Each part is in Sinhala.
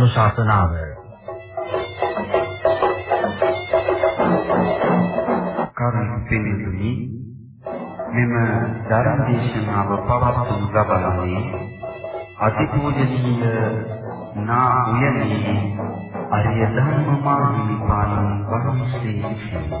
ධර්මානුශාසනාව කරුණාපෙනුනි මෙම ධර්ම දේශනාව පවත්වනු ලබන්නේ අතිපූජනීය නා උයනේ අරිය ධර්ම මාර්ගීපාණන් වහන්සේ විසිනි.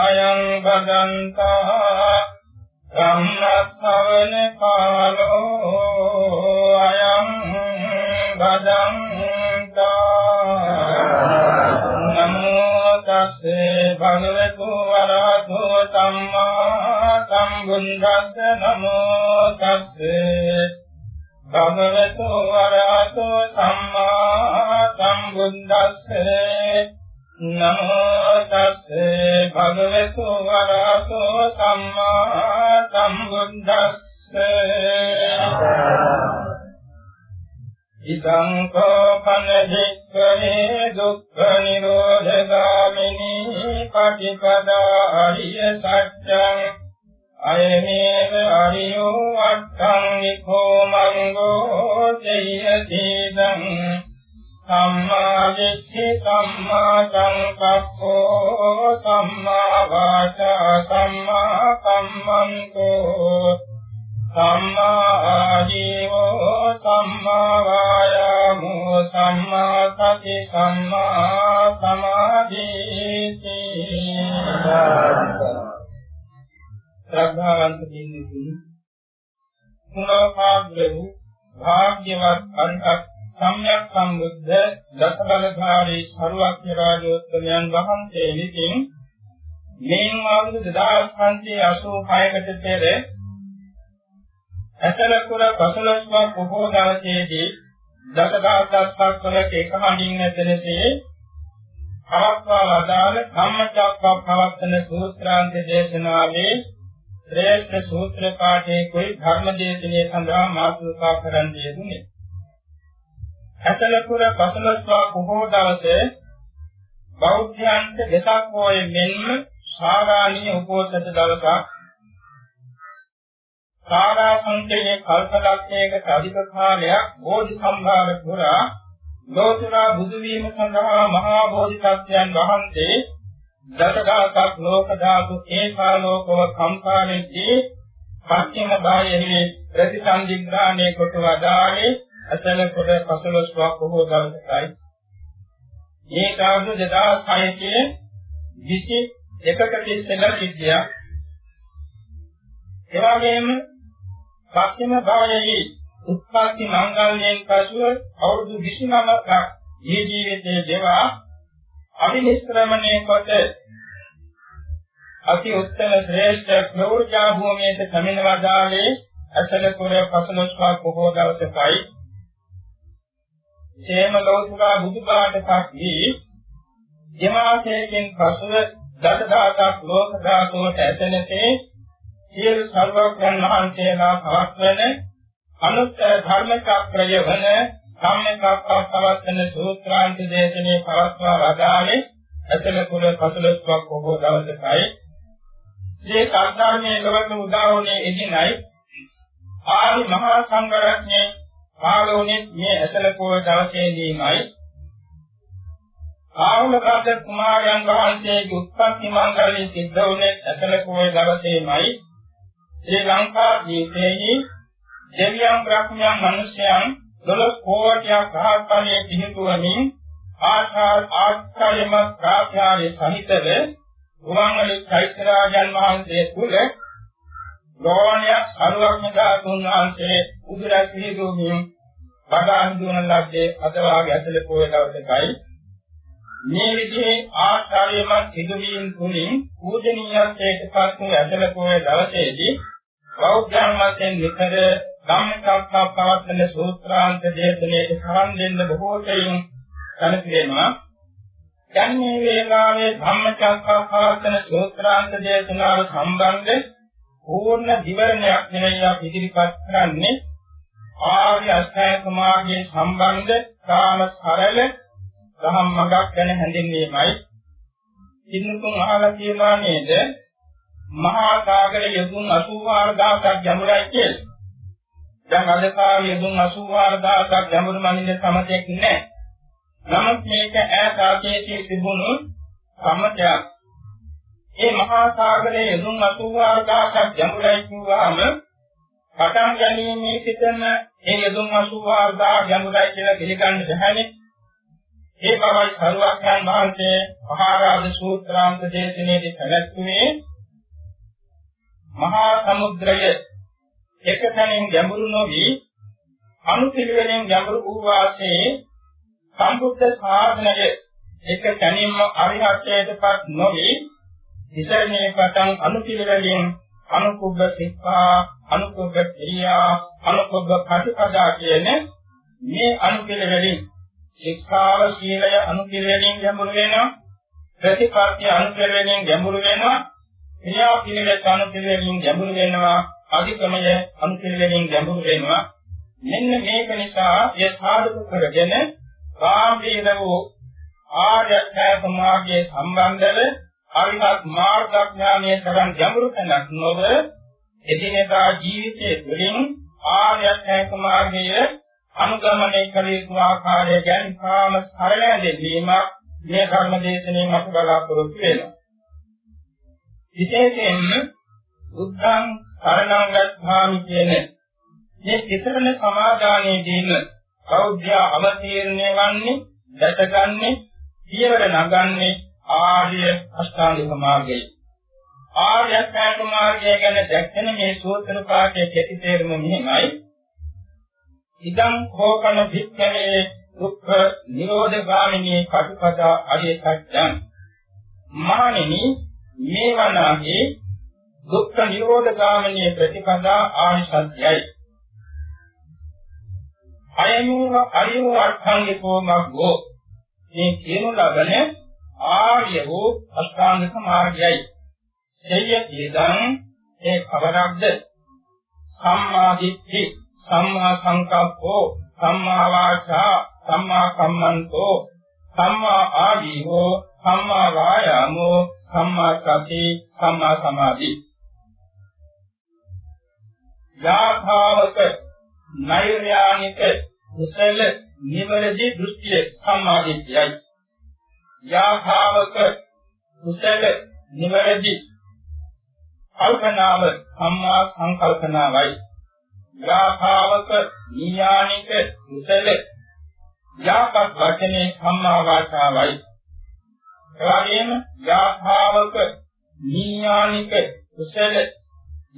අයං බදන්තා ධම්මස්සවන කාලෝ අයං බදන්තා නමෝ තස්සේ භගවතු වරහතෝ සම්මා සම්බුද්දස්ස නමෝ තස්සේ භගවතු වරහතෝ සම්මා සම්බුද්දස්සේ නමෝ තස්සේ භගවතු වරහතෝ සම්මා සම්බුද්දස්සේ. ඉදං කෝපන දික්ඛේ දුක්ඛ නිරෝධගාමිනී පටිපදා අරිය සත්‍යං. අයමේව අරියෝ අට්ඨං නිකෝ මංගෝ චේයතිදං සම්මා දිට්ඨි සම්මා සංකප්පෝ සම්මා වාචා සම්මා කම්මන්තෝ සම්මා ආජීවෝ සම්මා වායාමෝ සම්මා සති සම්මා සමාධිති ශ්‍රද්ධාවන්ත පින්තුනි කුණෝපාග්‍ර වූ භාග්‍යවත් අන්තක් සම්්‍යක් සම්බුද්ධ දසබලධාරී සරුවක්ඥ රාජෝත්තමයන් වහන්සේ විසින් මේන් අවුරුදු 2586කට පෙර ඇසලකුර පසළොස්වක් බොහෝ දවසේදී දසදහසක් වලක එක හඬින් නැතනසේ පවත්වා වදාළ ධම්මචක්කප්පවත්තන සූත්‍රාන්ත දේශනාවේ ශ්‍රේෂ්ඨ සූත්‍ර පාඨයේ કોઈ ධර්ම දේශනාවේ සඳහා මාතෘකා කරන්න යෙදුනේ. ඇසලපුර පසළොස්වක් බොහෝ දවසේ බෞද්ධයන්ට වෙසක් පොයේ මෙන්ම ශාරාණීය උපෝසත දවසක් සාරා සංකේය කල්පලක්ෂයකට අධික කාලයක් බෝධි සම්භාර පුරා ලෝතුරා බුදු වීම සඳහා මහා බෝධිසත්වයන් වහන්සේ දසදහසක් ලෝක ධාතු ඒකාලෝකව කම්පාවෙද්දී පස්චිම භාගයේ ප්‍රතිසන්දිග්‍රහණය කොට වදාළේ අසල කොට පසළොස්වක් බොහෝ දවසකයි. මේ කාර්ය 2600 21කට ඉස්සෙල්ලා සිද්ධියක්. එවාගෙම පස්චිම භාගයේ උත්පත්ති මංගල්‍යයෙන් පසුව අවුරුදු 29ක් මේ ජීවිතයේ දේවා අභිනිෂ්ක්‍රමණය කොට අති උත්තර ශ්‍රේෂ්ඨ ප්‍රෝර්ජා භූමියට පැමිණ වදාළේ අසල කුර පසළොස්වක් බොහෝ දවසකයි ශේම ලෝතුරා බුදුපාටපත් වී යමාසයෙන් පසුව දසදාසක් ලෝක ධාතුවට ඇසෙනසේ සියලු සර්වඥන් වහන්සේලා පවත්වන අනුත්තර ධර්ම චක්‍රය වන සම්මෙකප්පවත්තන සූත්‍රාන්ත දේශනේ පවත්වා වදාළේ අසල කුල පසළොස්වක් බොහෝ දවසකයි මේ කර්ධර්මයේ ලොවට උදාහරණයේ එදිනයි ආදි මහා සංඝරත්නයේ පාලෝනේ මේ අසල කුල දවසේදීමයි ආවුලකද කුමාරයන් වහන්සේගේ උත්පත්ති මංගලයේ සිද්ධ වුණේ අසල කුල දවසේමයි ශ්‍රී ලංකා දීපේහි දෙවියන් බ්‍රහ්මයන් මිනිසයන් 12 කෝටියක් රහත්කමේ පිහිටුවමින් ආචාර ආචාර්යම ප්‍රාඥාවේ සහිතව ගුවන්වැලි චෛත්‍යරාජන් වහන්සේ කුල ගෝණයක් සරුවක්ඥදා තුන් වහන්සේ උදුරස් පිහිටුවමින් වඩාන් දුන ලද්දේ අදවාගේ ඇතුළේ පොය දවසකයි මේ විදිහේ ආශ්‍රයමත් සිදුවීම් තුලින් පූජනීයත්වයට පත් වූ ඇතල පොය දවසේදී බෞද්ධයන් වශයෙන් නිතර ධම්මචක්ක පවත්වන සූත්‍රාන්ත දේශනාවේ සහන් දෙන්න බොහෝ සෙයින් කනපිරෙනවා. දැන් මේ වේලාවේ ධම්මචක්ක පවත්වන සූත්‍රාන්ත දේශනාව සම්බන්ධ පූර්ණ විවරණයක් නෙවෙයි අපි ඉදිරිපත් කරන්නේ ආර්ය අෂ්ටාංග මාර්ගයේ සම්බන්ධ කාම සරල දහම් මඟක් ගැන හැඳින්වීමයි. ඉන්නතුන් අහලා තියෙනවා නේද? මහා සාගර යදුන් 84000ක් ගැඹුරයි කියලා. දැන් අද කාලේ යදුන් 84000ක් ගැඹුරු මනින්න සමතයක් නැහැ. නමුත් මේක ඈත අතීතයේ තිබුණු සමතයක්. ඒ මහා සාගරයේ යදුන් 84000ක් ගැඹුරයි කිව්වහම පටන් ගැනීමේ සිටම ඒ යදුන් 84000 ගැඹුරයි කියලා පිළිගන්න බැහැනේ. ඒ බවයි සරුවක්යන් වහන්සේ මහාරාජ සූත්‍රාන්ත දේශනාවේදී පැවැත්වුවේ මහා සමුද්‍රය එක තැනින් ගැඹුරු නොවි අනුපිළිවෙලින් ගැඹුරු වූ වාසේ සම්බුද්ධ ශාසනය එක තැනින්ම අරිහත්ත්වයටපත් නොවි ඉසරණේ පටන් අනුපිළිවෙලින් අනුකුබ්බ සික්ඛා අනුකුබ්බ ක්‍රියා අනුකුබ්බ ප්‍රතිපදා කියන මේ අනුපිළිවෙලින් ශික්ෂාව සීලය අනුපිළිවෙලින් ගැඹුරු වෙනවා. ප්‍රතිපත්තිය අනුපිළිවෙලින් ගැඹුරු වෙනවා. ක්‍රියා පිළිවෙල අනුපිළිවෙලින් ගැඹුරු වෙනවා. අධිකමය අනුපිළිවෙලින් ගැඹුරු වෙනවා. මෙන්න මේක නිසා ඒ සාධක කරගෙන කාමීන වූ ආර්ය සමාගයේ සම්බන්ධව අරිහත් මාර්ගඥානයේ තරම් ගැඹුරු තැනක් නොව එදිනෙදා ජීවිතයේ තුළින් ආර්ය සමාගයේ අනුගමනය කළ යුතු ආකාරය ගැන කාම සරල දෙවීමක් මේ ධර්ම දේශනාවෙන් අප බලාපොරොත්තු වෙනවා. විශේෂයෙන්ම බුද්ධං සරණං ගච්ඡාමි කියන මේ තිසරණ සමාදානයේදීම බෞද්ධ අවතීර්ණය වන්නේ දැසගන්නේ පියවර නගන්නේ ආර්ය අෂ්ටාංගික මාර්ගයයි. ආර්ය අෂ්ටාංගික මාර්ගය ගැන දැක්කම මේ සූත්‍ර පාඨයේ කෙටි තේරුම මෙහිමයි. ඉදං කෝකන භික්ඛවේ දුක්ඛ නිරෝධ ගාමිනී කටුකතා අරිය සත්‍යං මහණෙනි මේ වනාගේ දුක්ඛ නිරෝධ ගාමිනී ප්‍රතිපදා ආරි සත්‍යයි අයමුව අරියව අර්ථාංගිකෝ මග්ගෝ මේ කියනු ලබන ආර්ය වූ අෂ්ටාංගික මාර්ගයයි. සෙය්‍ය ඉදං ඒ කවරක්ද? සම්මා දිට්ඨි සම්මා සංකප්පෝ සම්මා වාචා සම්මා කම්මන්තෝ සම්මා ආජීවෝ සම්මා වායාමෝ සම්මා සති සම්මා සමාධි. යාභාවක නෛර්යානික කුසල නිවැරදි දෘෂ්ටිය සම්මාදිට්ඨියයි. යාභාවක කුසල නිවැරදි කල්පනාව සම්මා සංකල්පනාවයි. යාථාවක නීයානික කුසල යාපත් වචනේ සම්මා වාචාවයි. එවැගේම යාථාවක නීයානික කුසල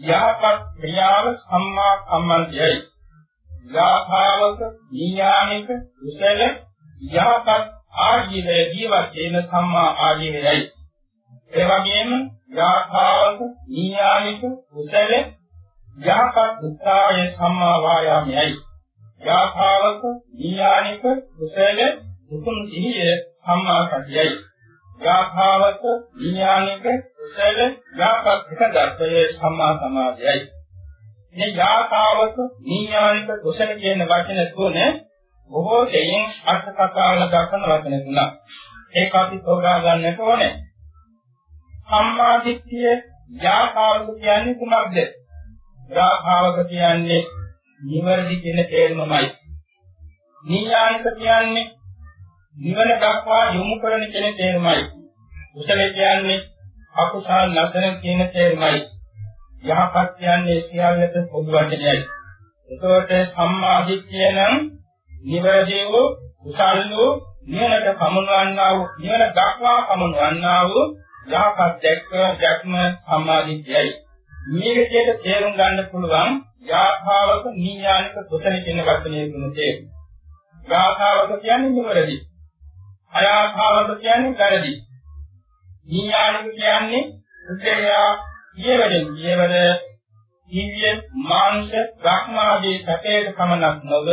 යාපත් ක්‍රියාව සම්මා කම්මන්තයයි යාථාවක නීයානික කුසල යාපත් ආජීවය ජීවත් වෙන සම්මා ආජීවයයි එවැගේම යාථාවක නීයානික කුසල යහපත් උත්සාහය සම්මා වායාමයයි. යාථාවක දීයානික කුසල උතුම් සිහිය සම්මා සතියයි. යාථාවක දීයානික කුසල යහපත් එකදර්ශය සම්මා සමාධියයි. මේ යාථාවක දීයානික කුසල කියන වචන තුන බොහෝ දෙයින් අර්ථ කතාවල දක්වන වචන තුනක්. ඒක අපි තෝරා ගන්නට ඕනේ. සම්මා දිට්ඨිය යාථාවක කියන්නේ කුමක්ද? ග්‍රාහාවක කියන්නේ නිවැරදි කියන තේරුමයි. නීයානික කියන්නේ නිවන දක්වා යොමු කරන කියන තේරුමයි. කුසල කියන්නේ අකුසල් නැසන කියන තේරුමයි. යහපත් කියන්නේ සියල්ලට පොදු වචනයයි. එතකොට සම්මා දිට්ඨිය නම් නිවැරදි වූ කුසල් වූ නිවනට පමුණවන්නා වූ නිවන දක්වා පමුණවන්නා වූ යහපත් දැක්ක දැක්ම සම්මා දිට්ඨියයි. මේ විදිහට තේරුම් ගන්න පුළුවන් යාථාවක නීයානික කුසල කියන වචනේ තුන තේරුම. යාථාවක කියන්නේ නිවැරදි. අයාථාවක කියන්නේ වැරදි. නීයානික කියන්නේ උද්දේශය ඊවරෙන් ඊවර දිව්‍ය මාංශ බ්‍රහ්මාදී සැපේට පමණක් නොව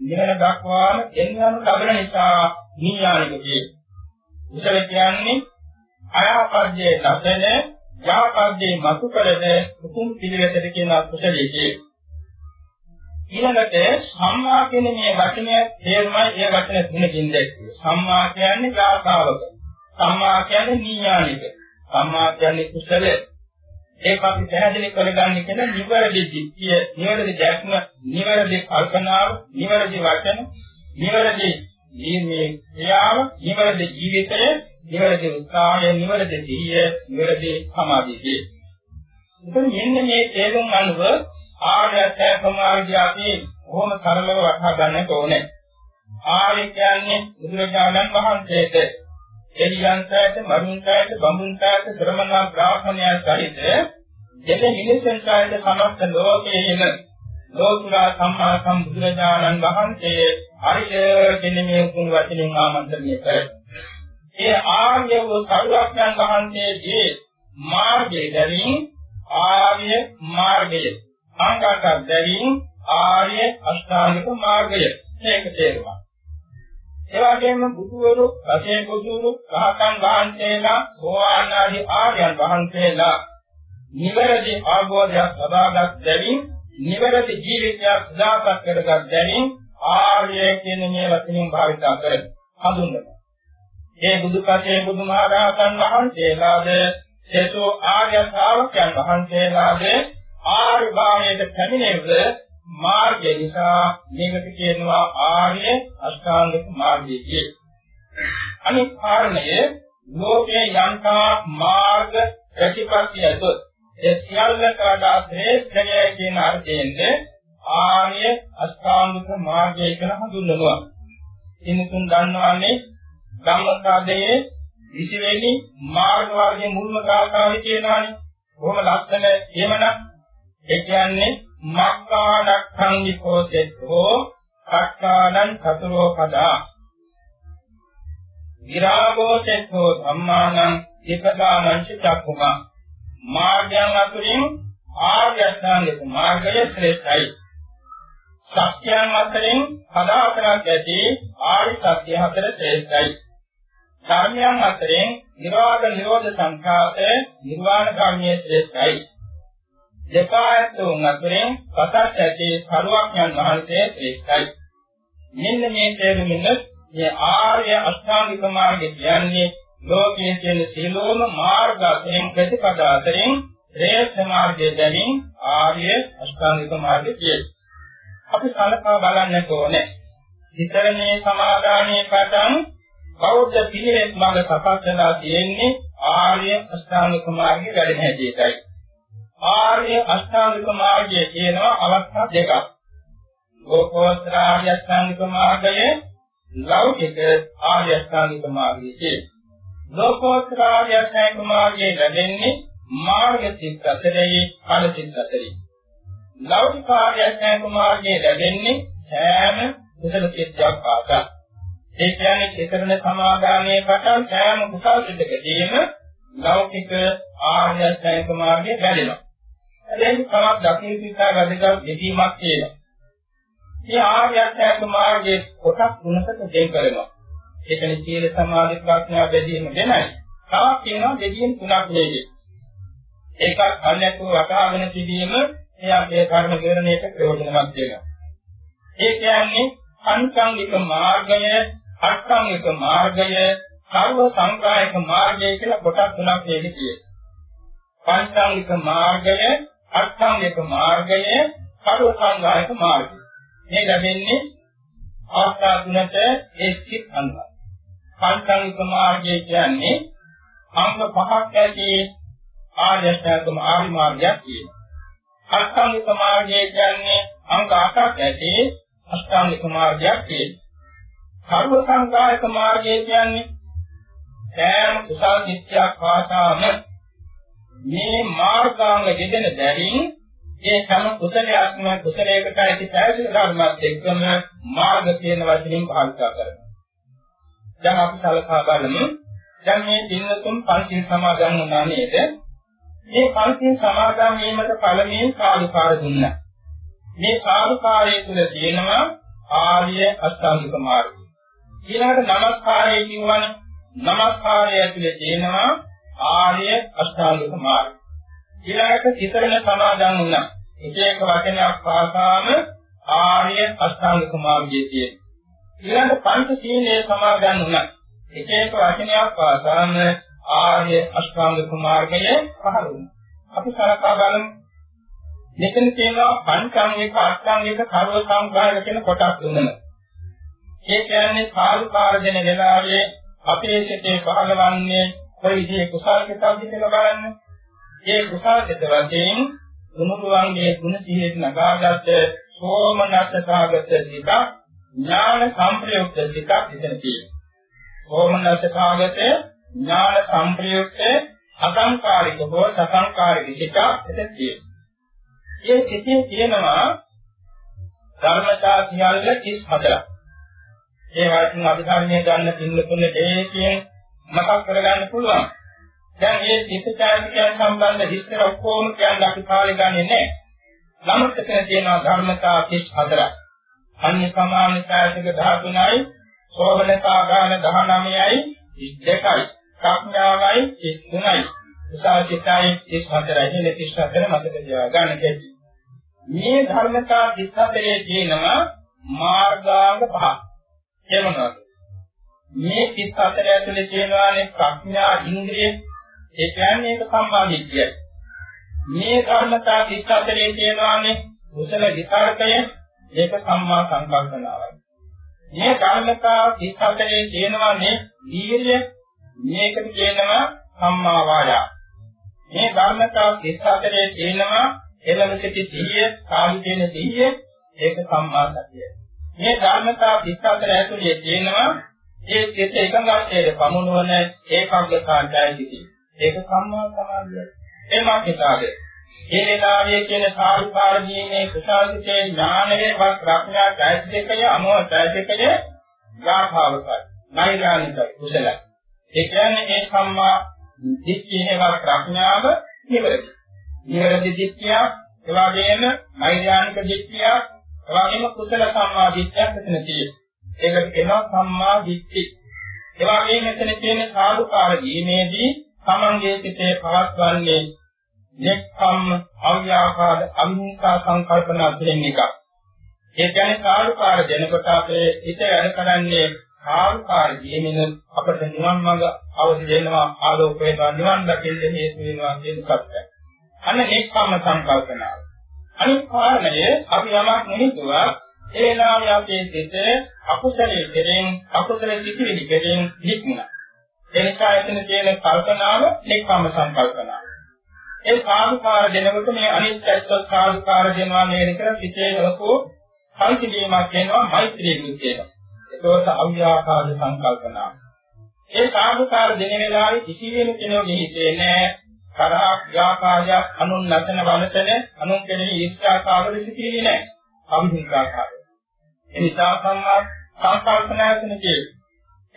නිවන දක්වාම දෙන්නම ලබන නිසා නීයානිකදී. ඉතල කියන්නේ අයාපද්යේ නැසෙන යාපද්යේ මතු කරද උතුම් පිළිවෙතට කියන කුසලයේ ඊළඟට සම්මා කියන මේ වචනය තේරුමයි ඒ වචන තුනකින් දැක්කේ. සම්මා කියන්නේ ගාථාවක. සම්මා කියන්නේ නීයානික. සම්මා කියන්නේ කුසල. ඒක අපි පැහැදිලි කරගන්න කියන නිවැරදි දිට්ඨිය, නිවැරදි දැක්ම, නිවැරදි කල්පනාව, නිවැරදි වචන, නිවැරදි මේ ක්‍රියාව, නිවැරදි ජීවිතය, නිවැරදි උත්සාහය, නිවැරදි සිහිය, නිවැරදි සමාධිය. ඉතින් මෙන්න මේ තේරුම් අනුව ආර්ය සත්‍යමාර්ගය අපි බොහොම සරලව වටහා ගන්නට ඕනේ. ආර්ය කියන්නේ බුදුරජාණන් වහන්සේට එළියන්තයට, මරුන්තයට, බඹුන්තයට, ශ්‍රමණ බ්‍රාහ්මණයන් සහිත දෙද මිනිසෙන්ටයට සමස්ත ලෝකයේම ලෝතුරා සම්මා සම්බුදුරජාණන් වහන්සේ ආර්ය කියන මේ උතුම් වචනෙන් ආමන්ත්‍රණය කරයි. ඒ ආර්ය වූ සරුවක්යන් වහන්සේගේ මාර්ගය දැරින් ආර්ය මාර්ගය සංඝාත බැවින් ආර්ය අෂ්ටාංගික මාර්ගය මේක තේරුමක්. ඒ වගේම බුදුවරු, රසේ බුදුරු, රහතන් වහන්සේලා, සෝවාන් ආදී ආර්යයන් වහන්සේලා නිවැරදි ආභෝධයක් ලබාගත් බැවින් නිවැරදි ජීවිතයක් සදාපත් කරගත් බැවින් ආර්යය කියන මේ වචنين භාවිත කරමු. හඳුන්වනවා. මේ බුදුපසේ බුදුමහරහතන් වහන්සේලාද සේසෝ ආර්ය ශ්‍රාවකයන් වහන්සේලාද ආර්ය භාවයට පැමිණෙව මාර්ගය නිසා මේකට කියනවා ආර්ය අෂ්ටාංගික මාර්ගය කියලා. අනිත් කාරණය ලෝකේ යන්තා මාර්ග ප්‍රතිපත්තිය ඇතොත් ඒ සියල්ලට වඩා ශ්‍රේෂ්ඨය කියන අර්ථයෙන්ද ආර්ය අෂ්ටාංගික මාර්ගය කියලා හඳුන්වනවා. ඉන්නතුන් දන්නවන්නේ ධම්මසාදයේ 20 වෙනි මාර්ග වර්ගයේ මුල්ම කාකාවේ කියනවානේ. කොහොම ලස්සන එහෙමනම් ඒ කියන්නේ මක්කාඩක්ඛං විකෝසෙත්තෝ කක්කාඩං චතුරෝ පදා. විරාගෝසෙත්තෝ ධම්මානං ඒකදානං චක්ඛුමා. මාර්ගයන් අතුරින් ආර්ය අෂ්ටාංගික මාර්ගය ශ්‍රේෂ්ඨයි. සත්‍යයන් අතරින් පදාතරක් ඇති ආර්ය සත්‍ය හතර ශ්‍රේෂ්ඨයි. ධර්මයන් අතරින් නිරෝධ නිරෝධ සංඛාත නිර්වාණ ගාමී ශ්‍රේෂ්ඨයි. දෙපායතුන් අතරින් පසස් ඇති සරුවක්ඥන් වහන්සේ ශ්‍රේෂ්ඨයි. මෙන්න මේ තේරුමින් මේ ආර්ය අෂ්ටාංගික මාර්ගය කියන්නේ ලෝකයේ තියෙන සියලුම මාර්ග අතරින් ප්‍රතිපදා අතරින් ශ්‍රේෂ්ඨ මාර්ගය දැනින් ආර්ය අෂ්ටාංගික මාර්ගය කියයි. අපි සලකා බලන්න ඕනේ. ඉස්සරනේ සමාදානයේ පටන් බෞද්ධ පිළිවෙත් මඟ සකස් වෙලා තියෙන්නේ ආර්ය අෂ්ටාංගික මාර්ගයේ වැඩ හැටියටයි. ආර්ය අෂ්ටාංගික මාර්ගය කියනවා අවස්ථා දෙකක්. ලෝකෝත්තර ආර්ය අෂ්ටාංගික මාර්ගය ලෞකික ආර්ය අෂ්ටාංගික මාර්ගය කියන. ලෝකෝත්තර ආර්ය අෂ්ටාංගික මාර්ගය ලැබෙන්නේ මාර්ග 34යි ඵල 34යි. ලෞකික ආර්ය අෂ්ටාංගික මාර්ගය ලැබෙන්නේ සෑම කුසල සිද්ධියක් පාසා. ඒ කියන්නේ චේතන සමාදානයේ පටන් සෑම කුසල සිද්ධකදීම ලෞකික ආර්ය අෂ්ටාංගික මාර්ගය ලැබෙනවා. එලෙස තවත් දකින්න පිටා වැදගත් දෙකීමක් තියෙනවා. මේ ආර්ය අෂ්ටාංග මාර්ගයේ කොටස් තුනකට දෙන් කරනවා. ඒකනේ සීල සමාධි ප්‍රඥා බෙදීම වෙනයි. තවත් තියෙනවා බෙදීම් තුනක් නෙවෙයි. ඒකත් අන්‍යකව වටහාගෙන සිටීම ඒ අපේ කර්ම විවරණයට ප්‍රයෝජනවත් වෙනවා. ඒ කියන්නේ පංචාංගික මාර්ගය, අෂ්ටාංගික මාර්ගය, සර්ව සංකායක මාර්ගය කියලා කොටස් තුනක් තියෙන්නේ. පංචාංගික මාර්ගය අෂ්ටාංගික මාර්ගය සරුවසංගායක මාර්ගය. මේ ලැබෙන්නේ අවස්ථා තුනට ඒ සිත් අනුව. පංචාංගික මාර්ගය කියන්නේ අංග පහක් ඇති ආර්ය අෂ්ටාංගික ආර්ය මාර්ගයක් කියනවා. අෂ්ටාංගික මාර්ගය කියන්නේ අංග අටක් ඇති අෂ්ටාංගික මාර්ගයක් කියනවා. සර්වසංගායක මාර්ගය කියන්නේ සෑම කුසල් නිත්‍යක් වාසාම මේ මාර්ගාංග යෙදෙන බැවින් ඒ සම කුසලයක්ම කුසලයකට ඇති පැවැසෙන ධර්මات එක්කම මාර්ග කියන වචنين භාවිතා කරනවා. දැන් අපි සලකා බලමු. දැන් මේ දිනතුන් පංචශීල සමාදන් වුණා නේද? මේ පංචශීල සමාදන් වීමට පළමුවෙන් සාධුකාර දුන්නා. මේ සාධුකාරයේ තුල තියෙනවා ආර්ය අෂ්ටාංගික මාර්ගය. ඊළඟට නමස්කාරය කියවන නමස්කාරය ඇතුලේ තියෙනවා ආර්ය අෂ්ටාංගික මාර්ගය. ඊළඟට සිතන සමාදන් වුණා. එක එක වචනයක් පාසාම ආර්ය අෂ්ටාංගික මාර්ගයේ තියෙනවා. ඊළඟ පංච සීලයේ සමාදන් වුණා. එක එක වචනයක් පාසාම ආර්ය අෂ්ටාංගික මාර්ගය පහළ වුණා. අපි සලකා බලමු. මෙතන තියෙනවා පංචාංගික අෂ්ටාංගික සර්ව සංඛාරක කියන කොටස් තුනක්. ඒ කියන්නේ සාල්කාර දෙන වෙලාවේ අපේ සිතේ පහළවන්නේ කොයි විදිහේ කුසල සිතක්ද කියලා බලන්න. ඒ කුසල සිත වශයෙන් උනුරුවන්ගේ ගුණ සිහියට නගාගත් සෝමනස්ස සාගත සිත ඥාන සංප්‍රයුක්ත සිතක් හිතන තියෙනවා. සෝමනස්ස සාගත ඥාන සංප්‍රයුක්ත අසංකාරික හෝ සසංකාරික සිතක් හිතන තියෙනවා. මේ සිතේ තියෙනවා ධර්මතා සියල්ල 34ක්. ඒ වගේම අභිධර්මයේ ගන්න පින්නතුන දේශයෙන් මතක් කරගන්න පුළුවන්. දැන් මේ චිත්තචෛතසිකයන් සම්බන්ධ විස්තර ඔක්කොම කියන්න අපි කාලේ ගන්නේ නැහැ. ළමතකන තියෙනවා ධර්මතා 34ක්. අන්‍ය සමානිකායතික 13යි, සෝබනකාගාන 19යි, 22යි, ප්‍රඥාවයි 33යි. උසාසිතයි 34යි. මේ 34 මතක තියාගන්න කැටි. මේ ධර්මතා 34 තියෙනවා මාර්ගාංග පහ. ඒ මොනවද? මේ 34 ඇතුලේ තියෙනවානේ ප්‍රඥා ඉන්ද්‍රිය ඒ කියන්නේ ඒක සම්මාදිට්ඨියයි. මේ ධර්මතා 34 තියෙනවානේ කුසල විතරකය ඒක සම්මා සංකල්පනාවයි. මේ ධර්මතා 34 තියෙනවානේ වීර්ය මේකට කියනවා සම්මා වායා. මේ ධර්මතා 34 තියෙනවා එළම සිටි සිහිය, සාහිත්‍යන සිහිය ඒක සම්මා සතියයි. මේ ධර්මතා 34 ඇතුලේ තියෙනවා ඒ සිත එකඟත්වයට පමුණුවන ඒකාග්‍රතාවයයි ඒක සම්මා සමාධියයි. ඒ මාර්ගිකාද. මේ වෙලාවේ කියන සාල්පාර දීමේ කුසාලිතේ ඥානයේ වත් ප්‍රඥා චෛතසිකය අමෝ චෛතසිකය ගාභාවකයි. නෛර්යානිකයි කුසලයි. ඒ කියන්නේ මේ සම්මා දිට්ඨියේවත් ප්‍රඥාව නිවැරදි. නිවැරදි දිට්ඨිය, ඒ වගේම නෛර්යානික දිට්ඨිය, ඒ වගේම කුසල සම්මා දිට්ඨියක් මෙතන තියෙනවා. ඒකට කියනවා සම්මා දිට්ඨි. ඒ වගේම මෙතන තියෙන සාධුකාර දීමේදී තමන්ගේ සිතේ පවත්වන්නේ නෙක්ඛම් අව්‍යාකාද අහිංසා සංකල්පනා දෙන්න එක. ඒ කියන්නේ කාර්යකාර දෙනකොට අපේ හිත වැඩ කරන්නේ කාර්යකාර ජීවින අපට නිවන් මඟ අවදි වෙනවා ආලෝක වෙනවා නිවන් දකින්න හේතු වෙනවා කියන සත්‍යය. අන්න නෙක්ඛම් සංකල්පනාව. අනිත් කාරණය අපි යමක් නිහිතුවා ඒ වෙලාවේ අපේ සිත අකුසලයේ කෙරෙන් අකුසල සිතිවිලි කෙරෙන් නික්මුණා. ඒ නිසා එතන තියෙන කල්පනාව නෙක්ඛම් සංකල්පනාව. ඒ සාධුකාර දෙනකොට මේ අනිත්‍යත්ව සාධුකාර දෙනවා නේද කියලා සිතේ ලොකු සංසිඳීමක් වෙනවා මෛත්‍රී බුද්ධියට. ඒකෝත අව්‍යාකාර සංකල්පනාව. ඒ සාධුකාර දෙන වෙලාවේ කිසිවෙම කෙනෙකුගේ හිතේ නෑ තරහක් ව්‍යාපාරයක් අනුන් නැසන වනසන අනුන් කෙරෙහි ඊර්ෂ්‍යාකාරව සිටින්නේ නෑ. අවිහිංසාකාරය. ඒ නිසා සම්මා සංකල්පනායතන කියන්නේ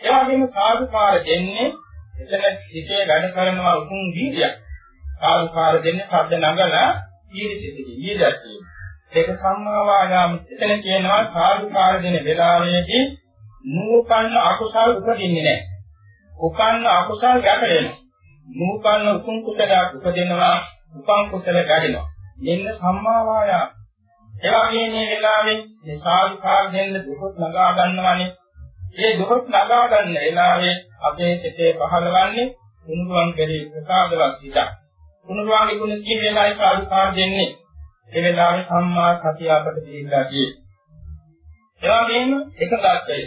ඒ වගේම සාධුකාර දෙන්නේ එතන හිතේ වැඩ කරනවා උතුම් වීර්යයක්. සාධුකාර දෙන්නේ ශබ්ද නගලා ඊරිසිතේ ඊදක් ඒක සම්මා වායාම එතන කියනවා සාධුකාර දෙන වෙලාවේදී නූපන්න අකුසල් උපදින්නේ නැහැ. උපන්න අකුසල් යටවෙනවා. නූපන්න උතුම් කුසලයක් උපදිනවා උපන් කුසල ගැඩෙනවා. මෙන්න සම්මා වායාම. ඒ වගේ මේ වෙලාවේ මේ සාධුකාර දෙන්න දුක නගා ගන්නවානේ ඒ දුක නගා ගන්න එලාවේ අපේ සිතේ පහළවන්නේ කුණුරුවන් කෙරෙහි ප්‍රසාදවත් සිතක්. කුණුරුවන්ගේ ගුණ කීමේලායි සාධුකාර දෙන්නේ. ඒ වෙලාවේ සම්මා සතිය අපට දීලා තියෙන්නේ. ඒ වගේම එකගතය.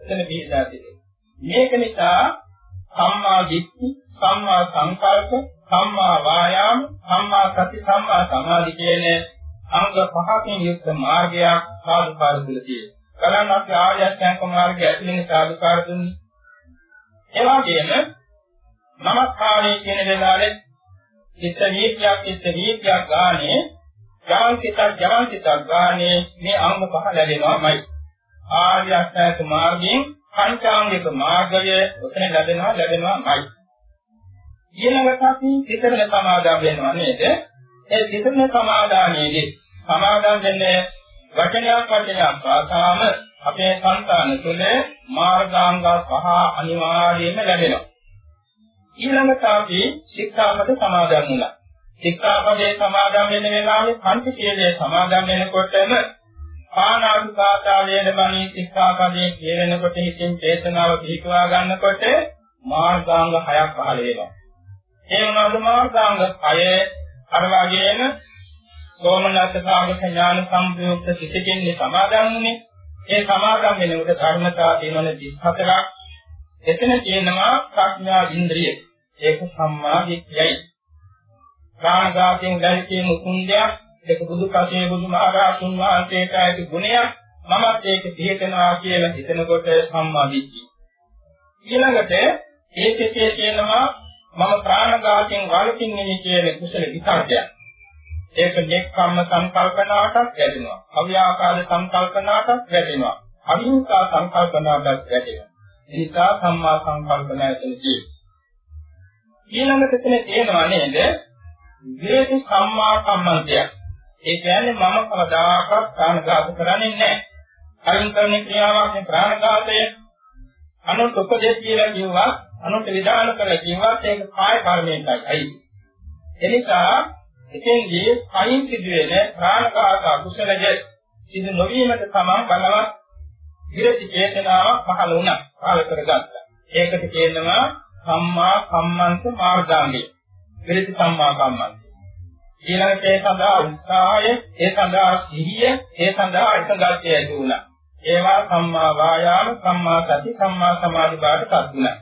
එතන බීලා තියෙන්නේ. මේක නිසා සම්මා දිට්ඨි, සම්මා සංකල්ප, සම්මා වායාම, සම්මා සති, සම්මා සමාධි කියන අංග පහකින් යුක්ත මාර්ගයක් සාධුකාර තුළ තියෙනවා. බලන්න අපි ආර්ය අෂ්ටාංග මාර්ගය ඇතුළේ සාධුකාර දුන්නේ. ඒ වගේම නමස්කාරයේ කියන වෙලාවේ චිත්ත වීර්යයක් චිත්ත වීර්යයක් ගානේ ජවන් සිතක් ජවන් සිතක් ගානේ මේ අංග පහ ලැබෙනවාමයි. ආර්ය අෂ්ටාංග මාර්ගයෙන් පංචාංගික මාර්ගය උතන ලැබෙනවා ලැබෙනවාමයි. ඊළඟට අපි තිසරණ සමාදන් වෙනවා නේද? ඒ තිසරණ සමාදානයේදී සමාදන් වෙන්නේ වචනයක් වචනයක් පාසාම අපේ సంతාන තුළ මාර්ගාංග පහ අනිවාර්යයෙන්ම ලැබෙනවා. ඊළඟට අපි ශික්ෂාපද සමාදන් වුණා. ශික්ෂාපදේ සමාදන් වෙන වෙලාවේ පංචශීලයේ සමාදන් වෙනකොටම ආනාපාතා වේදමණී ශික්ෂාපදේ කියනකොට හිතින් චේතනාව පිහිටුවා ගන්නකොට මාර්ගාංග හයක් පහළ වෙනවා. ඒ වුණාද මාර්ගාංග හය අර වගේම සෝමනස්ස සාගත ඥාන සම්ප්‍රයුක්ත සිතකින් සමාදන් වුනේ. ඒ සමාදන් වෙනකොට ධර්මතා තියෙනවනේ 34ක්. එතන තියෙනවා ප්‍රඥා ඉන්ද්‍රිය. ඒක සම්මා දිට්ඨියයි. ප්‍රාණඝාතයෙන් දැරිතේ මුකුන්දයක් ඒක බුදු කසේ බුදු මහරහතුන් වහන්සේට ඇති ගුණයක් මමත් ඒක පිළිතනවා කියලා හිතනකොට සම්මා දිට්ඨිය. ඊළඟට ඒකේ තියෙනවා මම ප්‍රාණඝාතයෙන් වළකින්නේ කියන කුසල විකාශයක්. ඒක නෙක්ඛම්ම සංකල්පනාටත් වැටෙනවා. අව්‍යාපාද සංකල්පනාටත් වැටෙනවා. අවිහිංසා සංකල්පනාටත් වැටෙනවා. ඒසා සම්මා සංකල්පනායතනදී ඊළඟට එතන තියෙනවා නේද? විරේති සම්මා කම්මන්තයක්. ඒ කියන්නේ මම කවදාකවත් ප්‍රාණඝාත කරන්නේ නැහැ. කලින් කරන ක්‍රියාවක් මේ ප්‍රාණඝාතය අනුත් උපදේශ කියලා කිව්වා අනුත් විධාන කරලා කිව්වත් ඒක කාය කර්මයටයි අයිති. එනිසා එතෙන්දී කයින් සිදුවෙන ප්‍රාණඝාත අකුසලජ සිදු නොවීමට තමන් බලවත් විරති චේතනාවක් පහළ වුණා. පහළ කරගත්තා. ඒකට කියනවා සම්මා කම්මන්ත මාර්ගාංගය. විරති සම්මා කම්මන්ත. ඊළඟට ඒ සඳහා උත්සාහය, ඒ සඳහා සිහිය, ඒ සඳහා අර්ථගතය ඇති වුණා. ඒවා සම්මා වායාම, සම්මා සති, සම්මා සමාධි බාටපත් වුණා.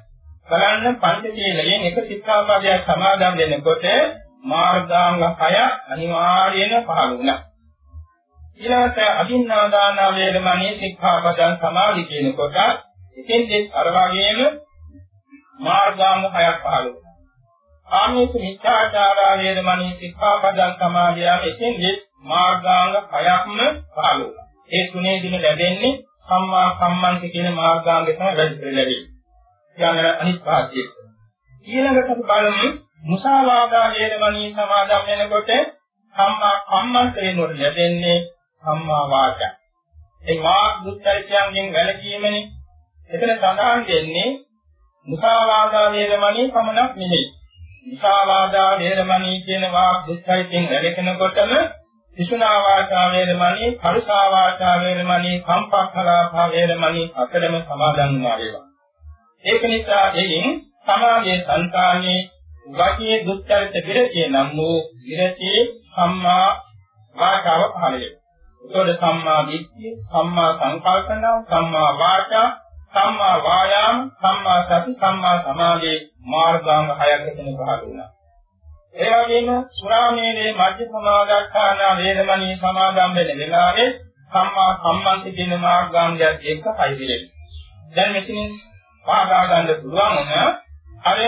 බලන්න පංචශීලයෙන් එක ශික්ෂාපදයක් සමාදන් වෙනකොට මාර්ගාංග 6 අනිවාර්යයෙන්ම පහළ වුණා. ඊළඟට අදින්නාදාන වේදමණී ශික්ෂාපදං සමාධි කියනකොට එතෙන්දී අර වගේම මාර්ගාංග 6ක් පහළ වුණා. ආමේස මිත්‍යාචාරා වේදමණී ශික්ෂාපදං සමාදියා එතෙන්දී මාර්ගාංග 6ක්ම පහළ වුණා. ඒ තුනේදීම ලැබෙන්නේ සම්මා සම්මන්ත කියන මාර්ගාංගය තමයි ලැබෙන්නේ. ඊළඟ අනිත් පාඩිය. ඊළඟට අපි බලමු මුසාවාදා වේදමණී සමාදම් වෙනකොට සම්මා කම්මන්ත වෙනකොට ලැබෙන්නේ සම්මා වාචා. ඒ වාග් දුක්ඛයන්ගෙන් වැළකීමනේ. එතන සඳහන් වෙන්නේ මුසාවාදා වේදමණී පමණක් නෙමෙයි. විසාවාදා වේරමණී කියන වාක් දුක්ඛයෙන් වැළකෙනකොටම විසුනා වාචා වේරමණී, පරුසා වාචා වේරමණී, සම්පක්ඛලාපා වේරමණී අතරම සමාදන් වුණා වේවා. ඒක නිසා එයින් සමාගයේ సంతානේ වාචී දුක්ඛරිත විරතිය නම් වූ විරතිය සම්මා වාචාව පහළ වෙනවා. ඒකෝද සම්මා දිට්ඨිය, සම්මා සංකල්පන, සම්මා වාචා, සම්මා වායාම, සම්මා සති, සම්මා සමාධි මාර්ගාංග හයක් එතන පහළ වුණා. ඒ වගේම සුරාමේලේ මධ්‍යමමාගාඨාන වේදමණී සමාදම් වෙන වෙලාවේ සම්මා සම්මන්ති කියන මාර්ගාංගයත් එක්ක පයිදිරේ. දැන් මෙතනින් පාදා ගන්න පුළුවන් වුණ අර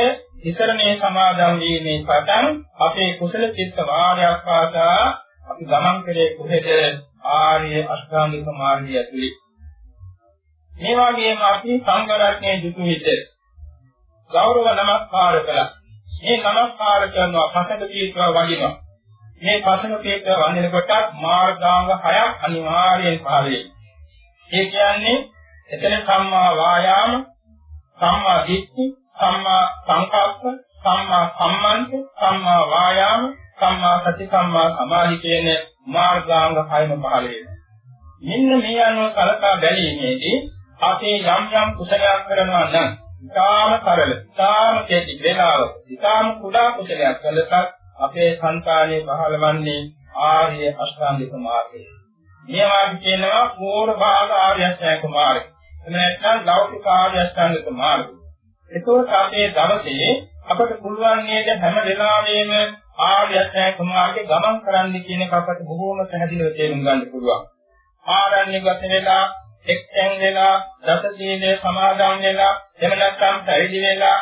ඉසරණේ සමාදම් වීමේ පටන් අපේ කුසල චිත්ත වාරයක් පාසා අපි ගමන් කරේ කොහෙද ආර්ය අෂ්ටාංගික මාර්ගය ඇතුළේ. මේ වගේම අපි සංඝ රත්නයේ දුතු විට ගෞරව නමස්කාර කළා. මේ නමස්කාර කරනවා පසක පිටව වදිනවා. මේ පසක පිටව වදිනකොට මාර්ගාංග හයක් අනිවාර්යෙන් පහළ ඒ කියන්නේ එතන සම්මා වායාම, සම්මා දිට්ඨි, සම්මා සංකප්ප, සම්මා සම්මන්ත, සම්මා වායාම, සම්මා සති, සම්මා සමාධි කියන මාර්ගාංග හයම පහළ වෙනවා. මෙන්න මේ අනුව සලකා බැලීමේදී අපි යම් යම් කුසලයක් කරනවා නම් ඉතාම සරල, ඉතාම කෙටි වේලාවක, ඉතාම කුඩා කුසලයක් කළත් අපේ సంతානයේ පහළවන්නේ ආර්ය අෂ්ටාංගික මාර්ගය. මේ මාර්ගය කියනවා පූර්ව භාග ආර්ය අෂ්ටාංගික මාර්ගය. එතන නැත්නම් ලෞකික ආර්ය අෂ්ටාංගික මාර්ගය. ඒකෝට අපේ දවසේ අපට පුළුවන් නේද හැම වෙලාවෙම ආර්ය අෂ්ටාංගික මාර්ගයේ ගමන් කරන්න කියන එක අපට බොහෝම පැහැදිලිව තේරුම් ගන්න පුළුවන්. ආරණ්‍යගත වෙලා එක්තෙන් වෙලා දස සීලය සමාදන් වෙලා එහෙම නැත්නම් පැවිදි වෙලා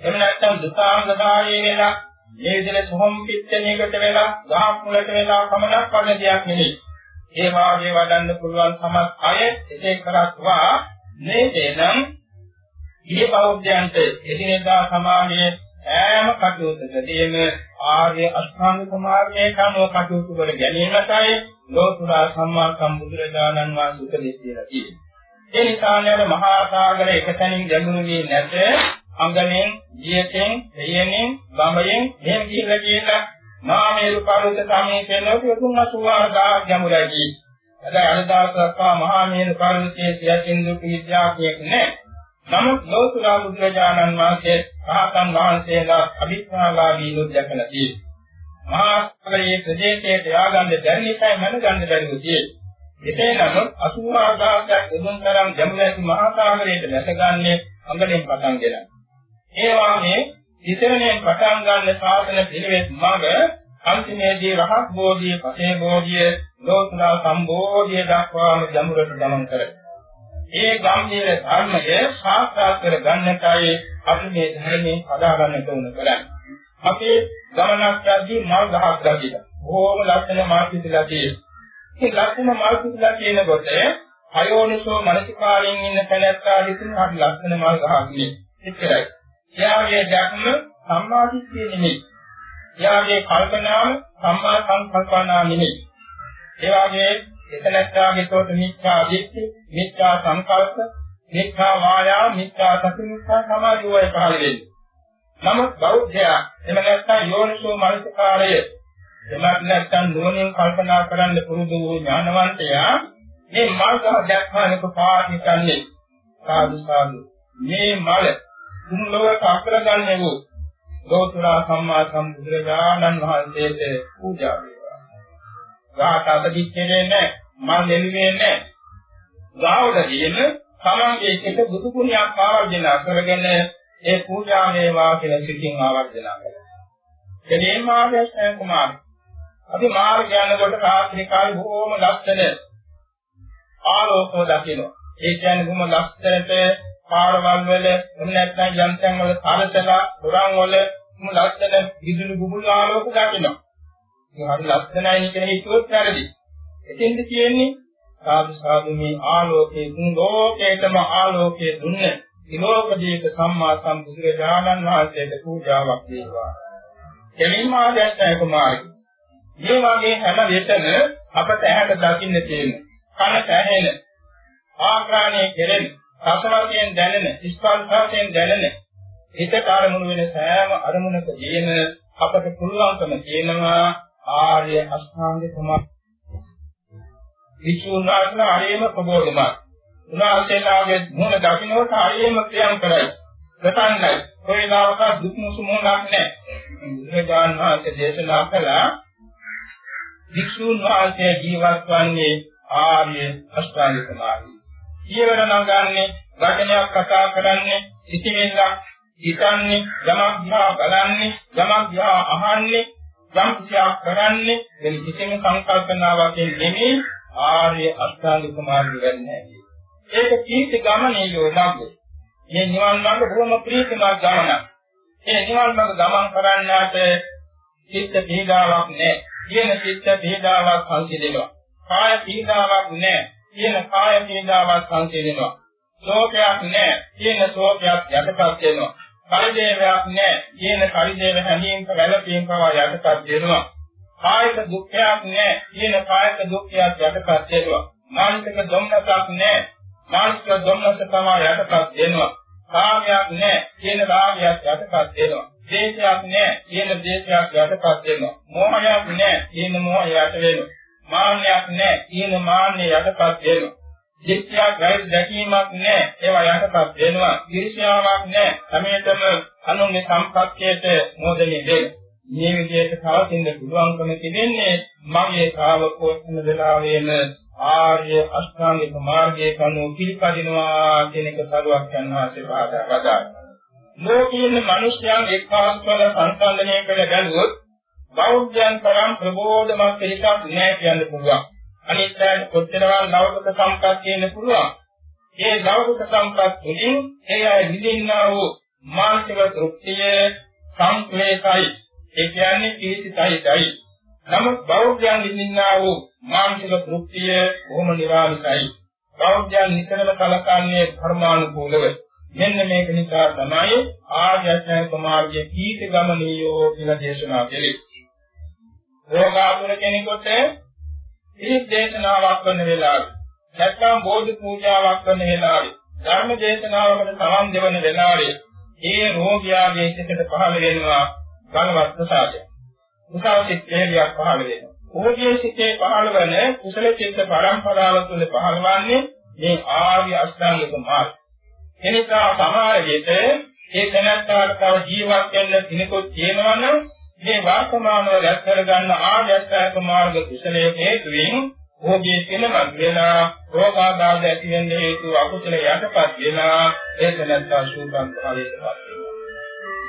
එහෙම නැත්නම් දුතාංගදායී වෙලා මේ විදිහට සොහොම් පිටණයකට වෙලා ගහක් මුලට වෙලා පමණක් වගේ දෙයක් නෙවෙයි. ඒ වාගේ වඩන්න පුළුවන් සමත් අය එසේ කරත්වා මේකෙනම් ඊයේ බෞද්ධයන්ට එදිනෙදා සමාජයේ ඈම කටයුත්තකදීම ආර්ය අෂ්ටාංගික මාර්ගයේ කනුව කටයුතු කර ගැනීමටයි ලෝතුරා සම්මා සම්බුදුරජාණන් වහන්සේ උපදෙස් දීලා තියෙන්නේ. ඒ නිසා නේද මහා සාගර එකතැනින් ගැඹුරු වී නැත අංගණයෙන්, ජීයතෙන්, දෙයනෙන්, බඹයෙන් මෙහෙම කියලා කියලා නාමේරු පර්වත සමීපයෙන් ලෝකුතුන් 84000 ගැඹුරයි. අද අනුදාසකා මහා මේරු පර්වතයේ සියසින්දු විද්‍යාඥයෙක් නෑ. නමුත් ලෝතුරා බුදුරජාණන් වහන්සේ රහතන් වහන්සේලා අභිඥාලාභී නුද්දකලා තියෙනවා. මහා සාගරයේ ප්‍රදේශයට යාගන්න බැරි නිසා මනගන්න බැරිව තියෙනවා. එසේ නමුත් 84000ක් උදුන් තරම් ගැඹුරු ඇති මහා සාගරයට දැසගන්නේ අඟලෙන් පටන් ගෙන. ඒ වාගේ ඉතිරණයෙන් පටන් ගන්න ශාසන පිළිවෙත් මඟ අන්තිමේදී රහත් බෝධිය, පසේ බෝධිය, ලෝතුරා සම්බෝධිය දක්වාම ගැඹුරට ගමන් කරයි. ඒ ගම්භීර ධර්මය සාක්ෂාත් කර ගන්නටයි අපි මේ ධර්මයෙන් හදා ගන්නට උන කරන්නේ. අපි ගමනක් යද්දී මල් ගහක් දැකිලා. බොහොම ලස්සන මල් පිටලා තියෙනවා. මේ ලස්සන මල් පිටලා කියනකොට අයෝනිසෝ මනසිකාරයෙන් ඉන්න තැනැත්තා හිතන හරි ලස්සන මල් ගහක් නේ. එච්චරයි. එයාගේ දැක්ම සම්මාදිට්ඨිය නෙමෙයි. එයාගේ කල්පනාව සම්මා සංකල්පනා නෙමෙයි. ඒ වගේ එතනත්තාගේ තෝත මිත්‍යා දිට්ඨි, මිත්‍යා සංකල්ප, මිත්‍යා වායා, මිත්‍යා සති, මිත්‍යා සමාධි වගේ පහළ වෙන්නේ. නමුත් බෞද්ධයා එම නැත්නම් යෝනිසෝ මනසිකාරය එමත් නැත්නම් නුවණින් කල්පනා කරන්න පුරුදු වූ ඥානවන්තයා මේ මාර්ගය දැක්වානක පාටි කන්නේ සාදු සාදු මේ මල තුන්ලොවට අග්‍රගන්නේ වූ ලෝතුරා සම්මා සම්බුදුරජාණන් වහන්සේට පූජා වේවා. ගාට අදදිච්චේ නැහැ, මල් දෙන්නේ නැහැ. ගාවදදීන තමන්ගේ සිත බුදු ගුණයක් ආවර්ජන කරගෙන ඒ පූජා වේවා කියලා සිතින් ආවර්ජන කරනවා. එදේ මාර්ගය කුමාරය. අපි මාර්ග යනකොට රාත්‍රී කාලේ බොහොම ලස්සන ආලෝකව දකිනවා. ඒ කියන්නේ බොහොම ලස්සනට පාරවල් වල එහෙම නැත්නම් යම් තැන් වල තරසලා දොරන් වල මු ලස්සන විදුලි බුබුලු ආලෝක දකිනවා. ඒක හරි ලස්සනයි කියලා හිතුවොත් වැරදි. එතෙන්ද කියන්නේ සාදු සාදු මේ ආලෝකයේ තුන් ලෝකේතම ආලෝකයේ දුන්නේ විලෝකදීක සම්මා සම්බුදුරජාණන් වහන්සේට පූජාවක් වේවා. එමින් මාදැස්සය කුමාරයි. මේ වගේ හැම විටම අපට ඇහැට දකින්න තියෙන කනට ඇහෙන ආග්‍රහණය කෙරෙන රස වශයෙන් දැනෙන ස්පර්ශ වශයෙන් දැනෙන හිතට අරමුණු වෙන සෑම අරමුණකදීම අපට පුළුවන්කම තියෙනවා ආර්ය අෂ්ටාංගික මාර්ග විසුණුනාසන හරියම ප්‍රබෝධමත්. උනාසේලාගේ මොන දකින්නට හරියම ක්‍රියාම් කරයි. ප්‍රසන්නයි. කොයිදාක දුක් මුසුමුණක් නැහැ. බුදුරජාණන් වහන්සේ දේශනා කළා වික්ෂුන් වහන්සේ ජීවත් වන්නේ ආර්ය අෂ්ටාංගික මාර්ගය. ජීවන නගන්නේ වචනයක් කතා කරන්නේ සිතිවිල්ලක් හිතන්නේ යමක් දිහා බලන්නේ යමක් දිහා අහන්නේ යම් කිසියක් කරන්නේ වෙන කිසිම සංකල්පනාවකින් නෙමෙයි ආර්ය අෂ්ටාංගික මාර්ගය වෙන්නේ. ඒක කීර්ති ගමනේ යෝමග්ග මේ නිවන් මාර්ග බොහොම ප්‍රීතිමත් ගමනක්. ඒ නිවන් මාර්ග ගමන් කරන්නාට චිත්ත පීඩාවක් නැහැ. කියන චිත්ත පීඩාවක් සංසිඳෙනවා කාය පීඩාවක් නැහැ. කියන කාය පීඩාවක් සංසිඳෙනවා. ශෝකයක් නැහැ කියන ශෝකයක් යටපත් වෙනවා. පරිදේවයක් නැහැ කියන පරිදේව හැඟීම් වැළපීම් පවා යටපත් වෙනවා. කායික දුක්ඛයක් නැහැ කියන කායික දුක්ඛයක් යටපත් වෙනවා. මානසික දුම්නසක් නැහැ මානසික දුම්නස පවා යටපත් වෙනවා. කාමයක් නැහැ කියන රාගයක් යටපත් වෙනවා. දේශයක් නැහැ කියන දේශයක් යටපත් වෙනවා. මෝහයක් නැහැ කියන මෝහය යට වෙනවා. මාන්නයක් නැහැ. ඊන මාන්නේ යටපත් වෙනවා. දිට්ඨියක් ගයිද දැකීමක් නැහැ. ඒවා යටපත් වෙනවා. ඊර්ෂ්‍යාවක් නැහැ. සමේතම අනුන්ගේ සම්පත්තියට මොදෙන්නේ දෙන්න. මේ විදිහට පවතින පුළුවන්කම තිබෙන්නේ මගේ ශ්‍රාවකෝ වෙන වෙලාවෙම ආර්ය අෂ්ටාංගික මාර්ගයේ කණු පිළිපදිනවා කියන එක සරුවක් යනවා සේවාදා වදායි. ලෝකීය මිනිස්යන් එක්කාස් කළ සංකල්පණය කළ බැලුවොත් බෞද්ධයන් තරම් ප්‍රබෝධමත් පිළිසක් නෑ කියන්න පුළුවන්. අනිත් අයට කොච්චරවත් ලෞකික සම්පත් කියන්න පුළුවන්. ඒ ලෞකික සම්පත් වලින් ඒ අය විඳින්නා වූ මානසික තෘප්තිය සංක්ලේශයි. ඒ කියන්නේ කීර්ති සහිතයි. නමුත් බෞද්ධයන් විඳින්නා වූ මානසික තෘප්තිය කොහොම නිරාමිසයි. බෞද්ධයන් නිතරම කලකන්නේ ධර්මානුකූලව. මෙන්න මේක නිසා තමයි ආර්ය අෂ්ටාංග මාර්ගයේ කීක ගමනියෝ කියලා දේශනා කළේ. රෝගාතුර කෙනෙකුට ඉරිත් දේශනාවක් කරන වෙලාවේ නැත්නම් බෝධි පූජාවක් කරන වෙලාවේ ධර්ම දේශනාවකට සමන් දෙවන වෙලාවේ ඒ රෝගියාගේ සිතට පහළ වෙනවා බලවත් ප්‍රසාදය. කුසල චිත්තේලියක් පහළ වෙනවා. රෝගී සිතේ පහළ වන කුසල චිත්ත පරම්පරාව තුළ පහළවන්නේ මේ ආර්ය අෂ්ටාංගික මාර්ගය. එනිසා සමහර විට ඒ තැනත්තාට තව ජීවත් වෙන්න කෙනෙකුත් තියෙනවනම් මේ වර්තමානව රැස් කරගන්න ආර්ය අෂ්ටාංගික මාර්ග කුසලයේ හේතුවෙන් භෝගයේ කෙලමක් වෙලා රෝගාබාධ ඇති වෙන්න හේතු අකුසල යටපත් වෙලා ඒක නැත්නම් සූපන් භාවයටපත් වෙනවා.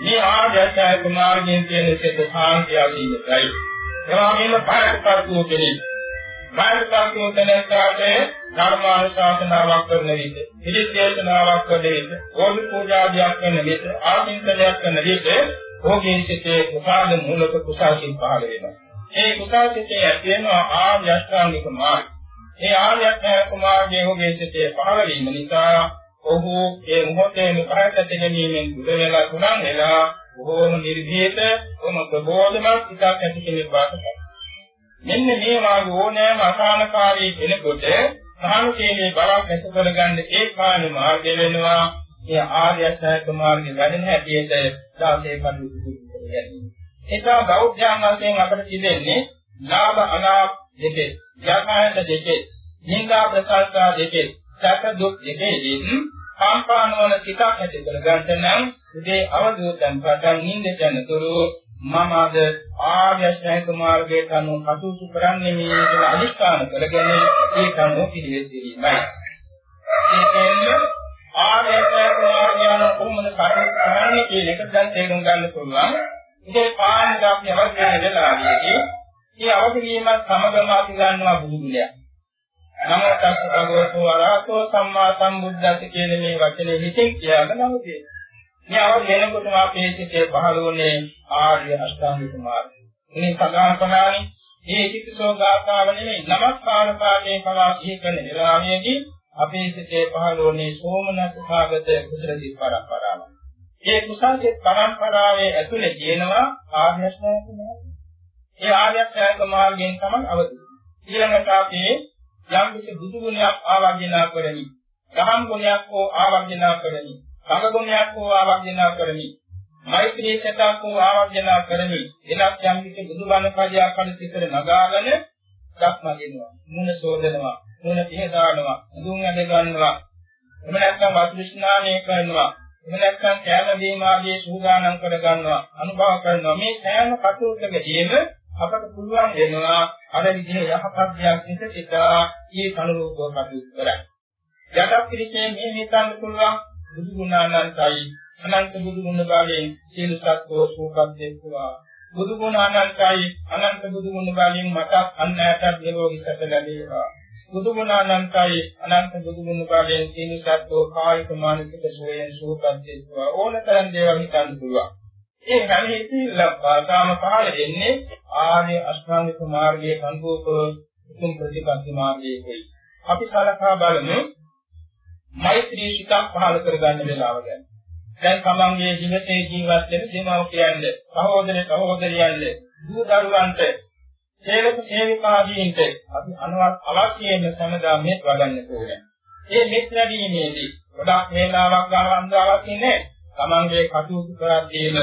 මේ ආර්යචාය කුමාරගෙන් තියෙන සිත සාන්තිය අසීමිතයි. එවාගෙම පාරකපත්තු කෙනෙක්. පාරකපත්තු කෙනෙක්ට ධර්මානුශාසනාවක් කරන විට, පිළිදේශනාවක් කරන විට, ඕනි පූජාදියක් කරන විට, ආමින්සනයක් කරන විට, භෝගයේ සිටේ කුසාල මූලක කුසාසින් පහළ වෙනවා. ඒ කුසල් සිතේ ඇති වෙනවා ආර්ය අෂ්ටාංගික මාර්ගය. ඒ ආර්ය අෂ්ටාංගික මාර්ගයේ ඔහුගේ සිතේ පහළ වීම නිසා ඔහු ඒ මොහොතේම පහත තෙගීමෙන් දුර වෙලා තුනන් වෙලා බොහෝම නිර්භීත කොම ප්‍රබෝධමත් හිතක් ඇති කෙනෙක් වාසයි. මෙන්න මේ වාගේ ඕනෑම අසහනකාරී කෙනෙකුට සාහනශීලී බවක් ඇති කරගන්න ඒ කාණි මාර්ගය වෙනවා. ඒ ආර්ය අෂ්ටාංගික මාර්ගයේ වැඩෙන හැටියට 16 කටයුතු කරගන්න. ඒක බෞද්ධයන් වශයෙන් අපිට තිබෙන්නේ ලාභ අලාභ දෙකේ, යථාර්ථ දෙකේ, නින්දා ප්‍රසාරතා දෙකේ, සැප දුක් දෙකේදී සම්පානවන සිතක් ඇති කර ගන්න නම් උදේ අවදෝතන් පටන් නිින්දට යනතුරු මම අද ආර්ය ශ්‍රේෂ්ඨ මාර්ගයට අනුව කටයුතු කරන්නේ මේ කියලා අදිස්ථාන කරගෙන ඒ කරුණු පිළිවෙල කිරීමයි. ඒ කියන්නේ ආර්ය ශ්‍රේෂ්ඨ මාර්ගය අනුව කොහොමද කටයුතු කරන්නේ කියන එක දැන් තේරුම් ගන්න පුළුවන්. ඉතින් පාණ්ඩ අපි අවදි වෙන වෙලාවේදී මේ අවදි වීමත් සමගම අපි ගන්නවා බුදුගුණයක්. නමෝ තස්ස භගවතු වරහතෝ සම්මා සම්බුද්දස්ස කියන මේ වචනේ හිතින් කියාගෙන නමුත් මේ අවදි වෙනකොටම අපේ සිතේ පහළ වුණේ ආර්ය අෂ්ටාංගික මාර්ගය. මේ සඳහන් කළානේ මේ චිත්තසෝ ගාථාව නෙමෙයි නමස්කාර පාඨයේ පවා සිහි කරන වෙලාවේදී අපේ සිතේ පහළ වුණේ සෝමනස් සාගත කුසල සිත් පරම්පරාව. ඒ කුසල්සිත පරම්පරාවේ ඇතුලේ තියෙනවා ආර්යශ්‍රේණික මාර්ගය. ඒ ආර්යශ්‍රේණික මාර්ගයෙන් තමයි අවදි. ඊළඟට අපි යම් කිසි බුදු ගුණයක් ආවර්ජනා කරමි. දහම් ගුණයක් හෝ ආවර්ජනා කරමි. සංඝ ගුණයක් හෝ ආවර්ජනා කරමි. මෛත්‍රී සතක් හෝ ආවර්ජනා කරමි. එලක් යම් කිසි බුදුබණ පදයක් කඩසිතර නගාගෙන දක්ම දෙනවා. මුණ සෝදනවා. මුණ පිහදානවා. දුන් ඇද ගන්නවා. එහෙම නැත්නම් වස්තු ස්නානය කරනවා. එහෙම නැත්නම් කෑම බීම ආදී සූදානම් කර ගන්නවා අනුභව කරනවා මේ සෑම කටයුත්තකදීම අපට පුළුවන් වෙනවා අර විදිහේ යහපත් දෙයක් සිත සිතා ඊ කනුරූපව කටයුතු කරන්න. යටත් පිළිසෙන් මේ හිතන්න පුළුවන් බුදු ගුණානන්තයි අනන්ත බුදු ගුණ භාගයෙන් සීල සත්කෝ සූපත් දෙක්වා බුදු ගුණ අනන්තයි අනන්ත බුදු ගුණ භාගයෙන් මට අන්නයට නිරෝගී සැප ලැබේවා බුදු ගුණ අනන්තයි අනන්ත බුදු ගුණ කාලයෙන් සීල සත්ව කායික මානසික සෝයෙන් සූපත් දෙත්වා ඕනතරම් දේවල් හිතන්න පුළුවන්. ඒ හැම හිතිල්ලක් භාෂාම පහළ දෙන්නේ ආර්ය අෂ්ටාංගික මාර්ගයේ සංකෝප උතුම් ප්‍රතිපත්ති මාර්ගයේ වෙයි. අපි සලකා බලමු මෛත්‍රී සිතක් පහළ කරගන්න වෙලාව ගැන. දැන් තමන්ගේ ජීවිතේ ජීවත් වෙන දෙමව්පියන්ද, සහෝදර සහෝදරියන්ද, දූ දරුවන්ට සේවක සේවිකාදීන්ට අපි අනවත් අවශ්‍යයෙන් සමදා මෙත් වඩන්න ඕනේ. මේ මෙත් වැඩිීමේදී ගොඩක් වේලාවක් ගන්න අවශ්‍ය නැහැ. තමන්ගේ කටයුතු කරද්දීම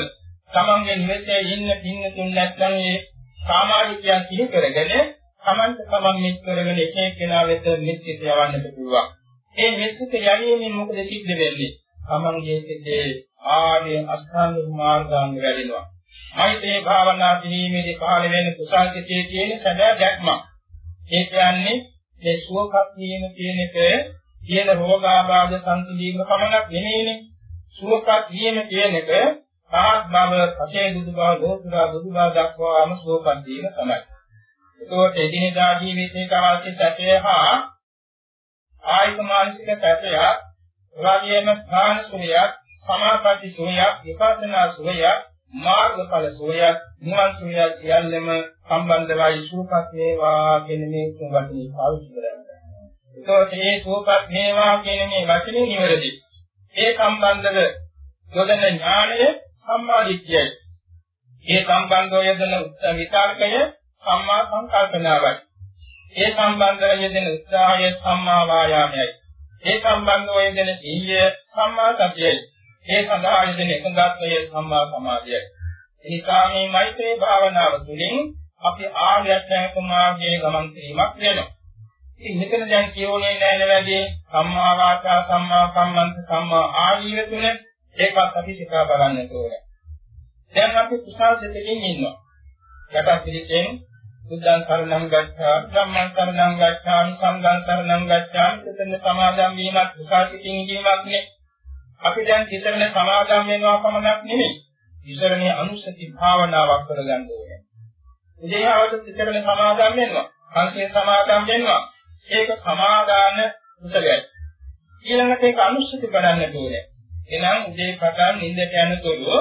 තමන්ගේ නිවසේ ඉන්න පින්නතුන් නැත්නම් මේ සමාජිකයන් සිහි කරගෙන තමන්ට තමන් මෙත් කරගෙන එක එක්කෙනා වෙත මෙත් සිත යවන්නට පුළුවන්. මේ මෙත් සිත යැවීමෙන් මොකද සිද්ධ වෙන්නේ? තමන්ගේ සිතේ ආර්ය අෂ්ටාංග මාර්ගාංග වැඩෙනවා. මෛත්‍රී භාවනා කිරීමේදී පහළ වෙන කුසල් සිතේ තියෙන සැබෑ දැක්මක්. ඒ කියන්නේ මේ සුවපත් වීම කියන එක කියන රෝගාබාධ සංසිඳීම පමණක් නෙමෙයිනේ. සුවපත් වීම කියන එක සාත් බව, පසේ දුදු බව, ලෝතුරා දුදු බව දක්වාම සුවපත් වීම තමයි. ඒකෝට එදිනෙදා ජීවිතයට අවශ්‍ය සැපය හා ආයත මානසික සැපය, එවාගෙම ස්ථාන සුවයක්, සමාපatti සුවයක්, විපස්සනා සුවයක් මාර්ගඵල සෝයක් නිවන් සෝයක් සියල්ලම සම්බන්ධවයි සූපත් වේවා කියන මේ තුන් වචනේ පාවිච්චි කරන්නේ. ඒතකොට මේ සූපත් මේවා කියන මේ වචනේ නිවැරදි. ඒ සම්බන්ධව යොදන ඥානය සම්මාදිට්ඨියයි. ඒ සම්බන්ධව යොදන විතර්කය සම්මා සංකල්පනාවයි. ඒ සම්බන්ධව යෙදෙන උත්සාහය සම්මා වායාමයයි. ඒ සම්බන්ධව යෙදෙන සීලය සම්මා සතියයි. ඒ සඳහා යෙදෙන එකඟත්වය සම්මා සමාධියයි. එනිසා මේ මෛත්‍රී භාවනාව තුළින් අපි ආර්ය අෂ්ටාංග මාර්ගයේ ගමන් කිරීමක් වෙනවා. ඉතින් මෙතන දැන් කියෝනේ නැහැ වැඩි සම්මා වාචා සම්මා කම්මන්ත සම්මා ආජීව තුන ඒකත් අපි සිතා බලන්න ඕනේ. දැන් අපි කුසල් සිතකින් ඉන්නවා. යටත් පිළිසෙන් බුද්ධං සරණං ගච්ඡාමි ධම්මං සරණං ගච්ඡාමි සංඝං සරණං ගච්ඡාමි සිතන සමාදම් වීමත් කුසල් සිතින් ඉඳීමක් නේ. අපි දැන් සිතන සමාදම් වෙනවා පමණක් නෙමෙයි. ඉසරණේ අනුසති භාවනාවක් කරගන්න ඕනේ. ඉතින් අවශ්‍ය සිතන සමාදම් වෙනවා. සංකේ සමාදම් වෙනවා. ඒක සමාදාන කුසලයි. ඊළඟට ඒක අනුස්සති කරන්න ඕනේ. එනම් උදේ පටන් නිින්දට යනතුරු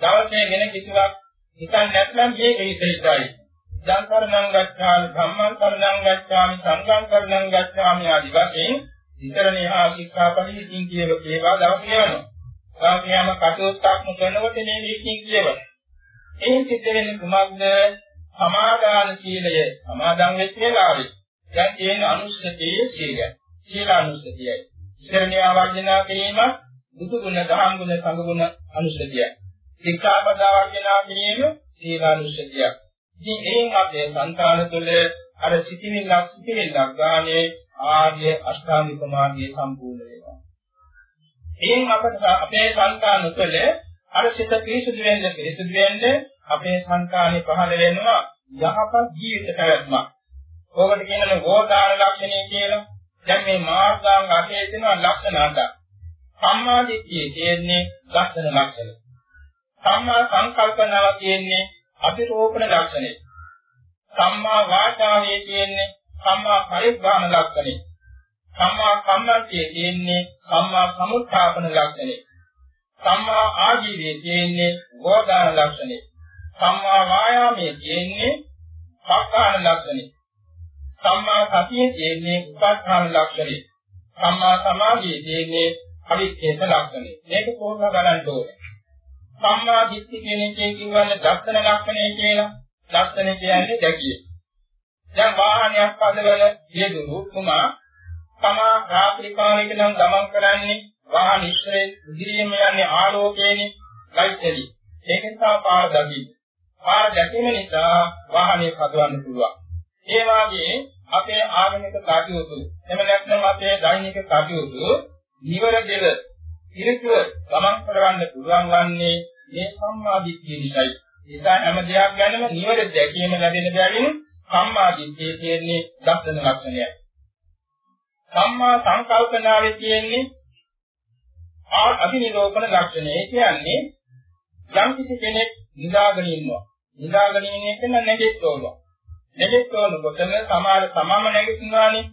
දවසේ වෙන කිසිවක් හිතන්නේ නැත්නම් මේක හිතේයි. සංකරණං ගච්ඡාමි ධම්මං කරණං ගච්ඡාමි සංඝං කරණං ගච්ඡාමි ආදි වශයෙන් ඉතරණේ හා ශික්ෂාපදිතින් කියව ඒවා දවස් කියවනවා. සාමියම කටයුත්තක් කරනකොට මේ විශ්ින් කියවනවා. ඒ සිද්ධ වෙන්නේ කුමක්ද? සමාදාන සීලය සමාදන් වෙච්ච වෙලාවේ දැන් තියෙන අනුස්සතියේ සීලය. සීලානුස්සතියයි. ඉතරණේ ආවර්ජනා කිරීම බුදු ගුණ, දහම් ගුණ, සංඝ ගුණ අනුස්සතියයි. ශික්ෂාපදා වර්ජනා කිරීම සීලානුස්සතියයි. ඉතින් එයින් අපේ සංකාන තුළ අර සිටිවිල්ලක් සිටිවිල්ලක් ගානේ ආර්ය අෂ්ටාංගික මාර්ගය සම්පූර්ණ වෙනවා. එයින් අපට අපේ සංකාන තුළ අර සිත පිරිසුදු වෙන්න පිරිසුදු වෙන්න අපේ සංකානේ පහළ වෙනවා යහපත් ජීවිත පැවැත්මක්. ඕකට කියනවා ගෝදාන ලක්ෂණය කියලා. දැන් මේ මාර්ගාංග අටේ තියෙන ලක්ෂණ අටක්. සම්මා දිට්ඨිය කියන්නේ ලක්ෂණ ලක්ෂණ. සම්මා සංකල්පනාව කියන්නේ අතිරෝපණ ලක්ෂණය. සම්මා වාචාවේ තියෙන්නේ සම්මා පරිග්‍රහණ ලක්ෂණය. සම්මා කම්මන්තයේ තියෙන්නේ සම්මා සමුත්ථාපන ලක්ෂණය. සම්මා ආජීවයේ තියෙන්නේ ගෝදාන ලක්ෂණය. සම්මා වායාමයේ තියෙන්නේ සක්කාන ලක්ෂණය. සම්මා සතියේ තියෙන්නේ උපස්ථාන ලක්ෂණය. සම්මා සමාධියේ තියෙන්නේ අවිච්ඡේද ලක්ෂණය. මේක කොහොමද බලන්න ඕනේ? සම්මා දිට්ඨි කියන එකේ කියවන්නේ දර්ශන ලක්ෂණය කියලා. දර්ශන කියන්නේ දැකිය. දැන් වාහනයක් පදවල යෙදුණු තුමා තමා රාත්‍රී කාලයක නම් ගමන් කරන්නේ වාහන ඉස්සරේ ඉදිරියම යන්නේ ආලෝකයේනේ ලයිට්ලි. ඒක නිසා පාර දකින්න. පාර දැකීම නිසා වාහනේ පදවන්න පුළුවන්. ඒ වාගේ අපේ ආගමික කටයුතු එහෙම නැත්නම් අපේ දෛනික කටයුතු නිවරදිව ඉරිතුව ගමන් කරවන්න පුළුවන් වන්නේ මේ සම්මාදිට්ඨිය නිසායි. ඒක හැම දෙයක් ගැනම නිවැරදි දැකීම ලැබෙන බැවින් සම්මාදිට්ඨිය කියන්නේ දර්ශන ලක්ෂණයයි. සම්මා සංකල්පනාවේ තියෙන්නේ අභිනිරෝපණ ලක්ෂණය. ඒ කියන්නේ යම් කිසි කෙනෙක් නිදාගෙන ඉන්නවා. නිදාගෙන ඉන්න එක නැගෙත්තෝනවා. නැගෙත්තෝනකොටම සමාන තමම නැගිටිනවානේ.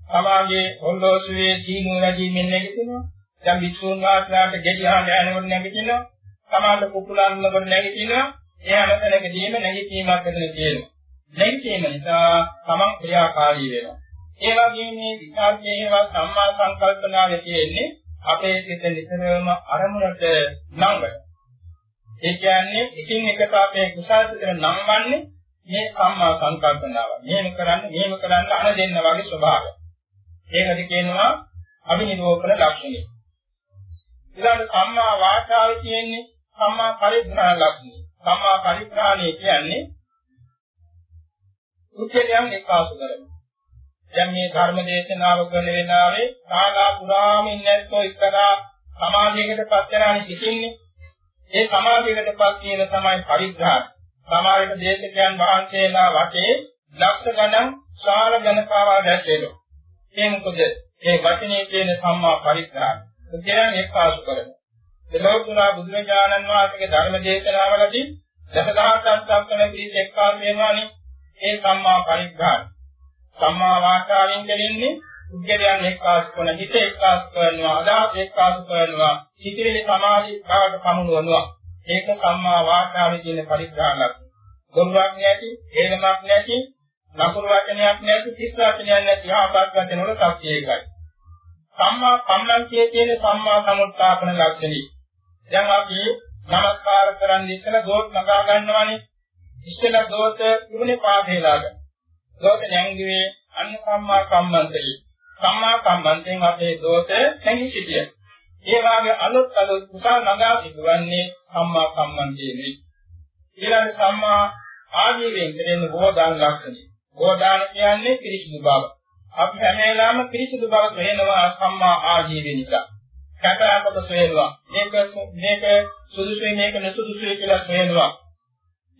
සමාගයේ හොල්ලෝසුවේ සීනු වැඩිමින් නැගිටිනවා. දැන් වික්ෂුන් වහන්සේලාට ගෙඩියහන යනකොට නැගිටිනවා. සමාන කුකුලන්නකොට නැගිටිනවා. ඒ හැමතැනකදීම නැගිටීමක් ඇතුළේ තියෙනවා. නැගිටීම නිසා තමන් ක්‍රියාකාරී වෙනවා. ඒ වගේම මේ විචාරයේ සම්මා සංකල්පනාවේ තියෙන්නේ අපේ සිත නිතරම අරමුණට නංගන. ඒ කියන්නේ එකින් එකට අපේ කුසල්සිතන නංවන්නේ මේ සම්මා සංකල්පනාව. මෙහෙම කරන්න, මෙහෙම කරන්න අන දෙන්න වගේ ස්වභාවය. ඒකද කියනවා අභිනිරෝපණ ලක්ෂණය. ඊළඟ සම්මා වාචාවේ තියෙන්නේ සම්මා පරිග්‍රහණ ලක්ෂණය. සම්මා පරිග්‍රහණය කියන්නේ උච්චයන් එකාසු කරනවා. දැන් මේ ධර්ම දේශනාව කරන වෙලාවේ සාලා පුරාම ඉන්නැත්තෝ ඉස්සරහා සමාධියකට පත් කරානේ සිටින්නේ. ඒ සමාධියකටපත් කියන තමයි පරිග්‍රහණ. සමාවිත දේශකයන් වහන්සේලා වටේ ලක්ෂ ගණන් ශාල ජනකාවා රැස් වෙනවා. ඒ මොකද ඒ වචනේ කියන සම්මා පරිග්‍රහණ. කියන්නේ එක්කාසු කරනවා. එලෝකුරා බුදුරජාණන් වහන්සේගේ ධර්ම දේශනාවලදී දසදහසක් දක්වන පිළිස් එක්කාසු වෙනවානේ. ඒ සම්මා පරිග්‍රහණ. සම්මා වාචාවෙන් දෙන්නේ උද්ගලයන් එක්කාසු කරන හිත එක්කාසු කරනවා අදහස් එක්කාසු කරනවා සිතිවිලි සමාධි භාවයට පමුණවනවා ඒක සම්මා වාචාවේ තියෙන පරිග්‍රහණයක්. ගොනුවක් නැති, හේනමක් නැති, නපුරු වචනයක් නැති කිස් වචනයක් නැති ආපාත වචන වල සත්‍ය ඒකයි. සම්මා කම්මන්තියේ තියෙන සම්මා සමුත්ථාපන ලක්ෂණي. දැන් අපි නමස්කාර කරන් ඉස්සෙල්ලා දෝත් නගා ගන්නවානේ. ඉස්සෙල්ලා දෝත ඉුණේ පාදේලා ගන්න. දෝත නැංගුවේ අන්න සම්මා කම්මන්තේ. සම්මා කම්මන්තෙන් අපේ දෝත නැගී සිටිය. ඒ වාගේ අලුත් අලුත් කුසල නගා සිදුවන්නේ සම්මා කම්මන්තේ ඊළඟ සම්මා ආජීවයෙන් දෙන්නේ බෝධාන ලක්ෂණය. බෝධාන කියන්නේ පිරිසිදු බව. අපි හැම වෙලාවෙම පිරිසිදු බව සොයනවා සම්මා ආජීවය නිසා. කතාවකට සොයනවා. මේක මේක සුදුසුයි මේක නෙසුදුසුයි කියලා සොයනවා.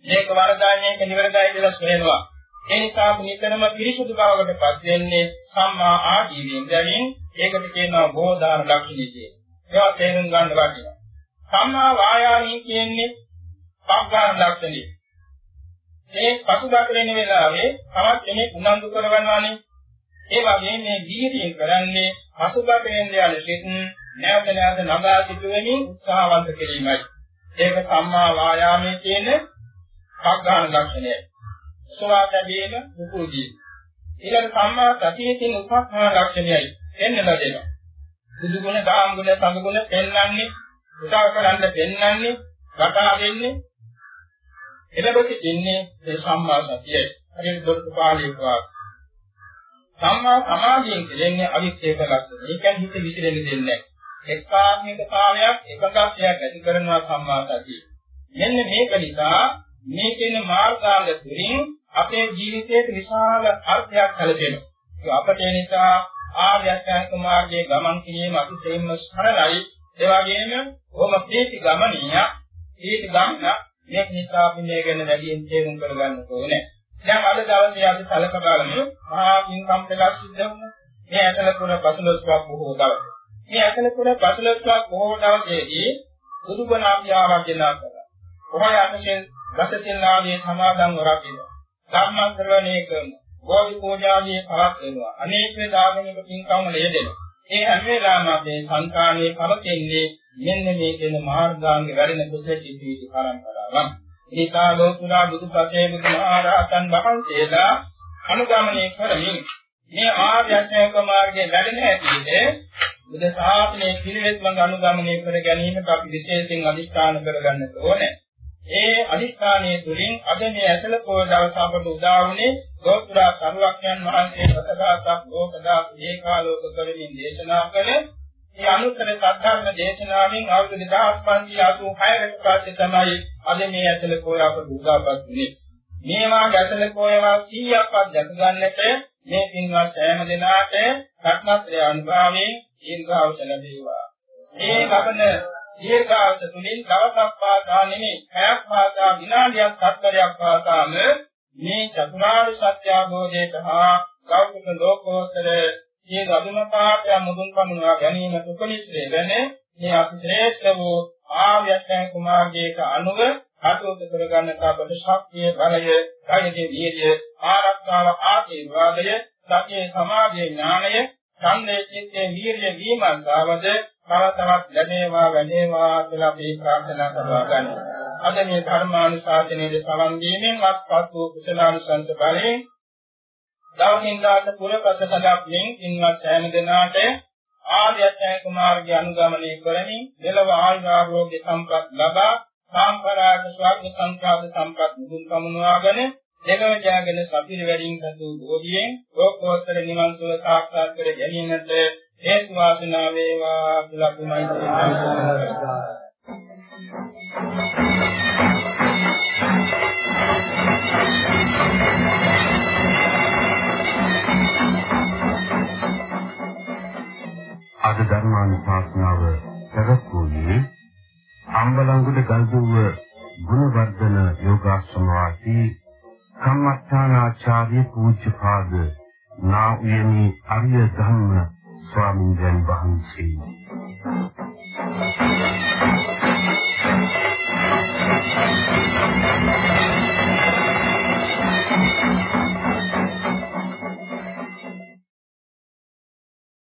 මේක වරදායි මේක නිවැරදියි කියලා සොයනවා. ඒ නිසා අපි නිතරම පිරිසිදු බවකටපත් වෙන්නේ සම්මා ආජීවයෙන්. දැනින් ඒකට කියනවා බෝධාන ලක්ෂණය කියලා. ඒවා තේරුම් ගන්න වටිනවා. සම්මා වායාමී කියන්නේ පග්ගාන ලක්ෂණය. මේ පසුබට වෙන වෙලාවේ තවත් කෙනෙක් උනන්දු කරවනවානේ. ඒ වගේ මේ දීර්යයෙන් කරන්නේ පසුබට වෙන යන සිත් නැවත නැවත නගා සිටුවෙමින් උත්සාහවන්ත කිරීමයි. ඒක සම්මා වායාමයේ තියෙන පග්ගාන ලක්ෂණයයි. සෝවාතදීන උපෝදී. ඊළඟ සම්මා සතියේ තියෙන උපස්ථාන ලක්ෂණයයි. එන්නලා දෙනවා. බුදු ගුණ, දාම් ගුණ, සංඝ ගුණ පෙන්වන්නේ, උසාව කරන්න පෙන්වන්නේ, රටා දෙන්නේ එළබෙති ඉන්නේ ඒ සම්මා සතියයි. හරියට දොස්තර පාළිය වාක්. සම්මා සමාධියෙන් කියන්නේ අවිච්ඡේද ලක්ෂණ. ඒ කියන්නේ හිත විසිරෙන්න දෙන්නේ නැහැ. එක්කාත්මිකතාවයක් එකගතයක් ඇති කරනවා සම්මා සතිය. මෙන්න මේක නිසා මේ කියන මාර්ගාංග තුලින් අපේ ජීවිතයේ විශාල අර්ථයක් හැලපෙනවා. ඒ අපට ඒ නිසා ආර්ය අෂ්ටාංග මාර්ගයේ ගමන් කිරීම අතිශයින්ම සරලයි. ඒ වගේම කොහොම ප්‍රීති ගමනිය, ප්‍රීති ගමන මේක නිසා අපි මේ ගැන වැඩියෙන් තේරුම් කරගන්න ඕනේ. දැන් අද දවසේ අපි සලක බලමු මහා පින්කම් දෙකක් සිද්ධ වුණා. මේ ඇතල කුණ පසළොස්වක් බොහෝ දවස. මේ ඇතල කුණ පසළොස්වක් බොහෝ දවසේදී බුදුබණ අපි ආරාධනා කළා. කොහොම යන්නේ දසසිල්ලාගේ සමාදන් වරකින. ධර්ම ශ්‍රවණය කරන. ගෝවි පූජාදී පරක් වෙනවා. අනේක දාගනික පින්කම් වල යෙදෙනවා. ඒ හැම වෙලාවම අපේ සංකාණයේ පවතින්නේ මෙන්න මේ කියන මාර්ගාංග වැඩෙන කුසල සිද්ධි පරම්පරාවක්. ඒකා ලෝතුරා බුදුපසේ බුදුමහරහතන් වහන්සේලා අනුගමනය කරමින් මේ ආර්ය අෂ්ටාංග මාර්ගයේ වැඩෙන හැටියට බුද්ධ ශාසනයේ පිළිවෙත් මඟ අනුගමනය කර ගැනීමට අපි විශේෂයෙන් අධිෂ්ඨාන කරගන්න ඕනේ. ඒ අධිෂ්ඨානයේ තුලින් අද මේ ඇසල පොය දවස අපට උදා වුණේ ලෝතුරා සරුවක්යන් වහන්සේ සතදාසක් ලෝකදා ඒකාලෝක කරමින් දේශනා කළ මේ අනුත්තර සද්ධර්ම දේශනාවෙන් අවුරුදු 2586කට පස්සේ තමයි අද මේ ඇසල පොය අපට උදාපත් වුණේ. මේවා ඇසල පොයවා 100ක්වත් දැක ගන්නට මේ පින්වත් සෑම දිනාට රත්නත්‍රය අනුභවයෙන් දීර්ඝායුෂ ලැබේවා. මේ ලබන දීර්ඝායුෂ තුලින් දවසක් පාසා නෙමෙයි, පැයක් පාසා විනාඩියක් සත්තරයක් පාසාම මේ චතුරාර්ය සත්‍ය අවබෝධයට හා ලෞකික ලෝකෝත්තර මේ අදුමපාතය මුදුන් පමුණවා ගැනීම උපනිශ්‍රේ වෙන මේ අතිශ්‍රේෂ්ඨ වූ ආර්ය අෂ්ටාංග කුමාරයේක අනුව කටයුතු කරගන්නට අපට ශක්තිය බලය කායයේ වීර්ය ආරක්ෂාව ආශිර්වාදය සතිය සමාධිය ඥානය ඡන්දේ චිත්තේ වීර්ය විමර්ශාවද තව තවත් ලැබේවා වැඩේවා කියලා අපි ප්‍රාර්ථනා කරවා ගන්නවා. අද මේ ධර්මානුශාසනයේ සවන් දීමෙන් අත්පත් වූ කුසලානුසංස බලයෙන් දවසින් දාට පුරපස සදාප්ලෙන් ඉන්වත් සෑම දිනාට ආර්ය අෂ්ටාංග මාර්ගය අනුගමනය කරමින් දෙලව ආයුරෝග්‍ය සම්පත් ලබා සාම්ප්‍රායක ස්වර්ග සංඛාද සම්පත් මුදුන් පමුණවාගෙන දෙලව ජයගෙන සපිර වැඩින් සතු බෝධියෙන් ලෝකෝත්තර නිවන් සුව සාක්ෂාත් කර ගැනීමට හේතු වාසනා වේවා කියලා අපි මෛත්‍රී කරනවා. අද ධර්මානුශාසනාව පැවැත්වුවේ අම්බලංගුඩ ගල්දුව ගුණවර්ධන යෝගාශ්‍රම වාසී සම්මස්ථානාචාර්ය පූජ්‍යපාද නා උයනේ අරිය ධම්ම ස්වාමීන් වහන්සේ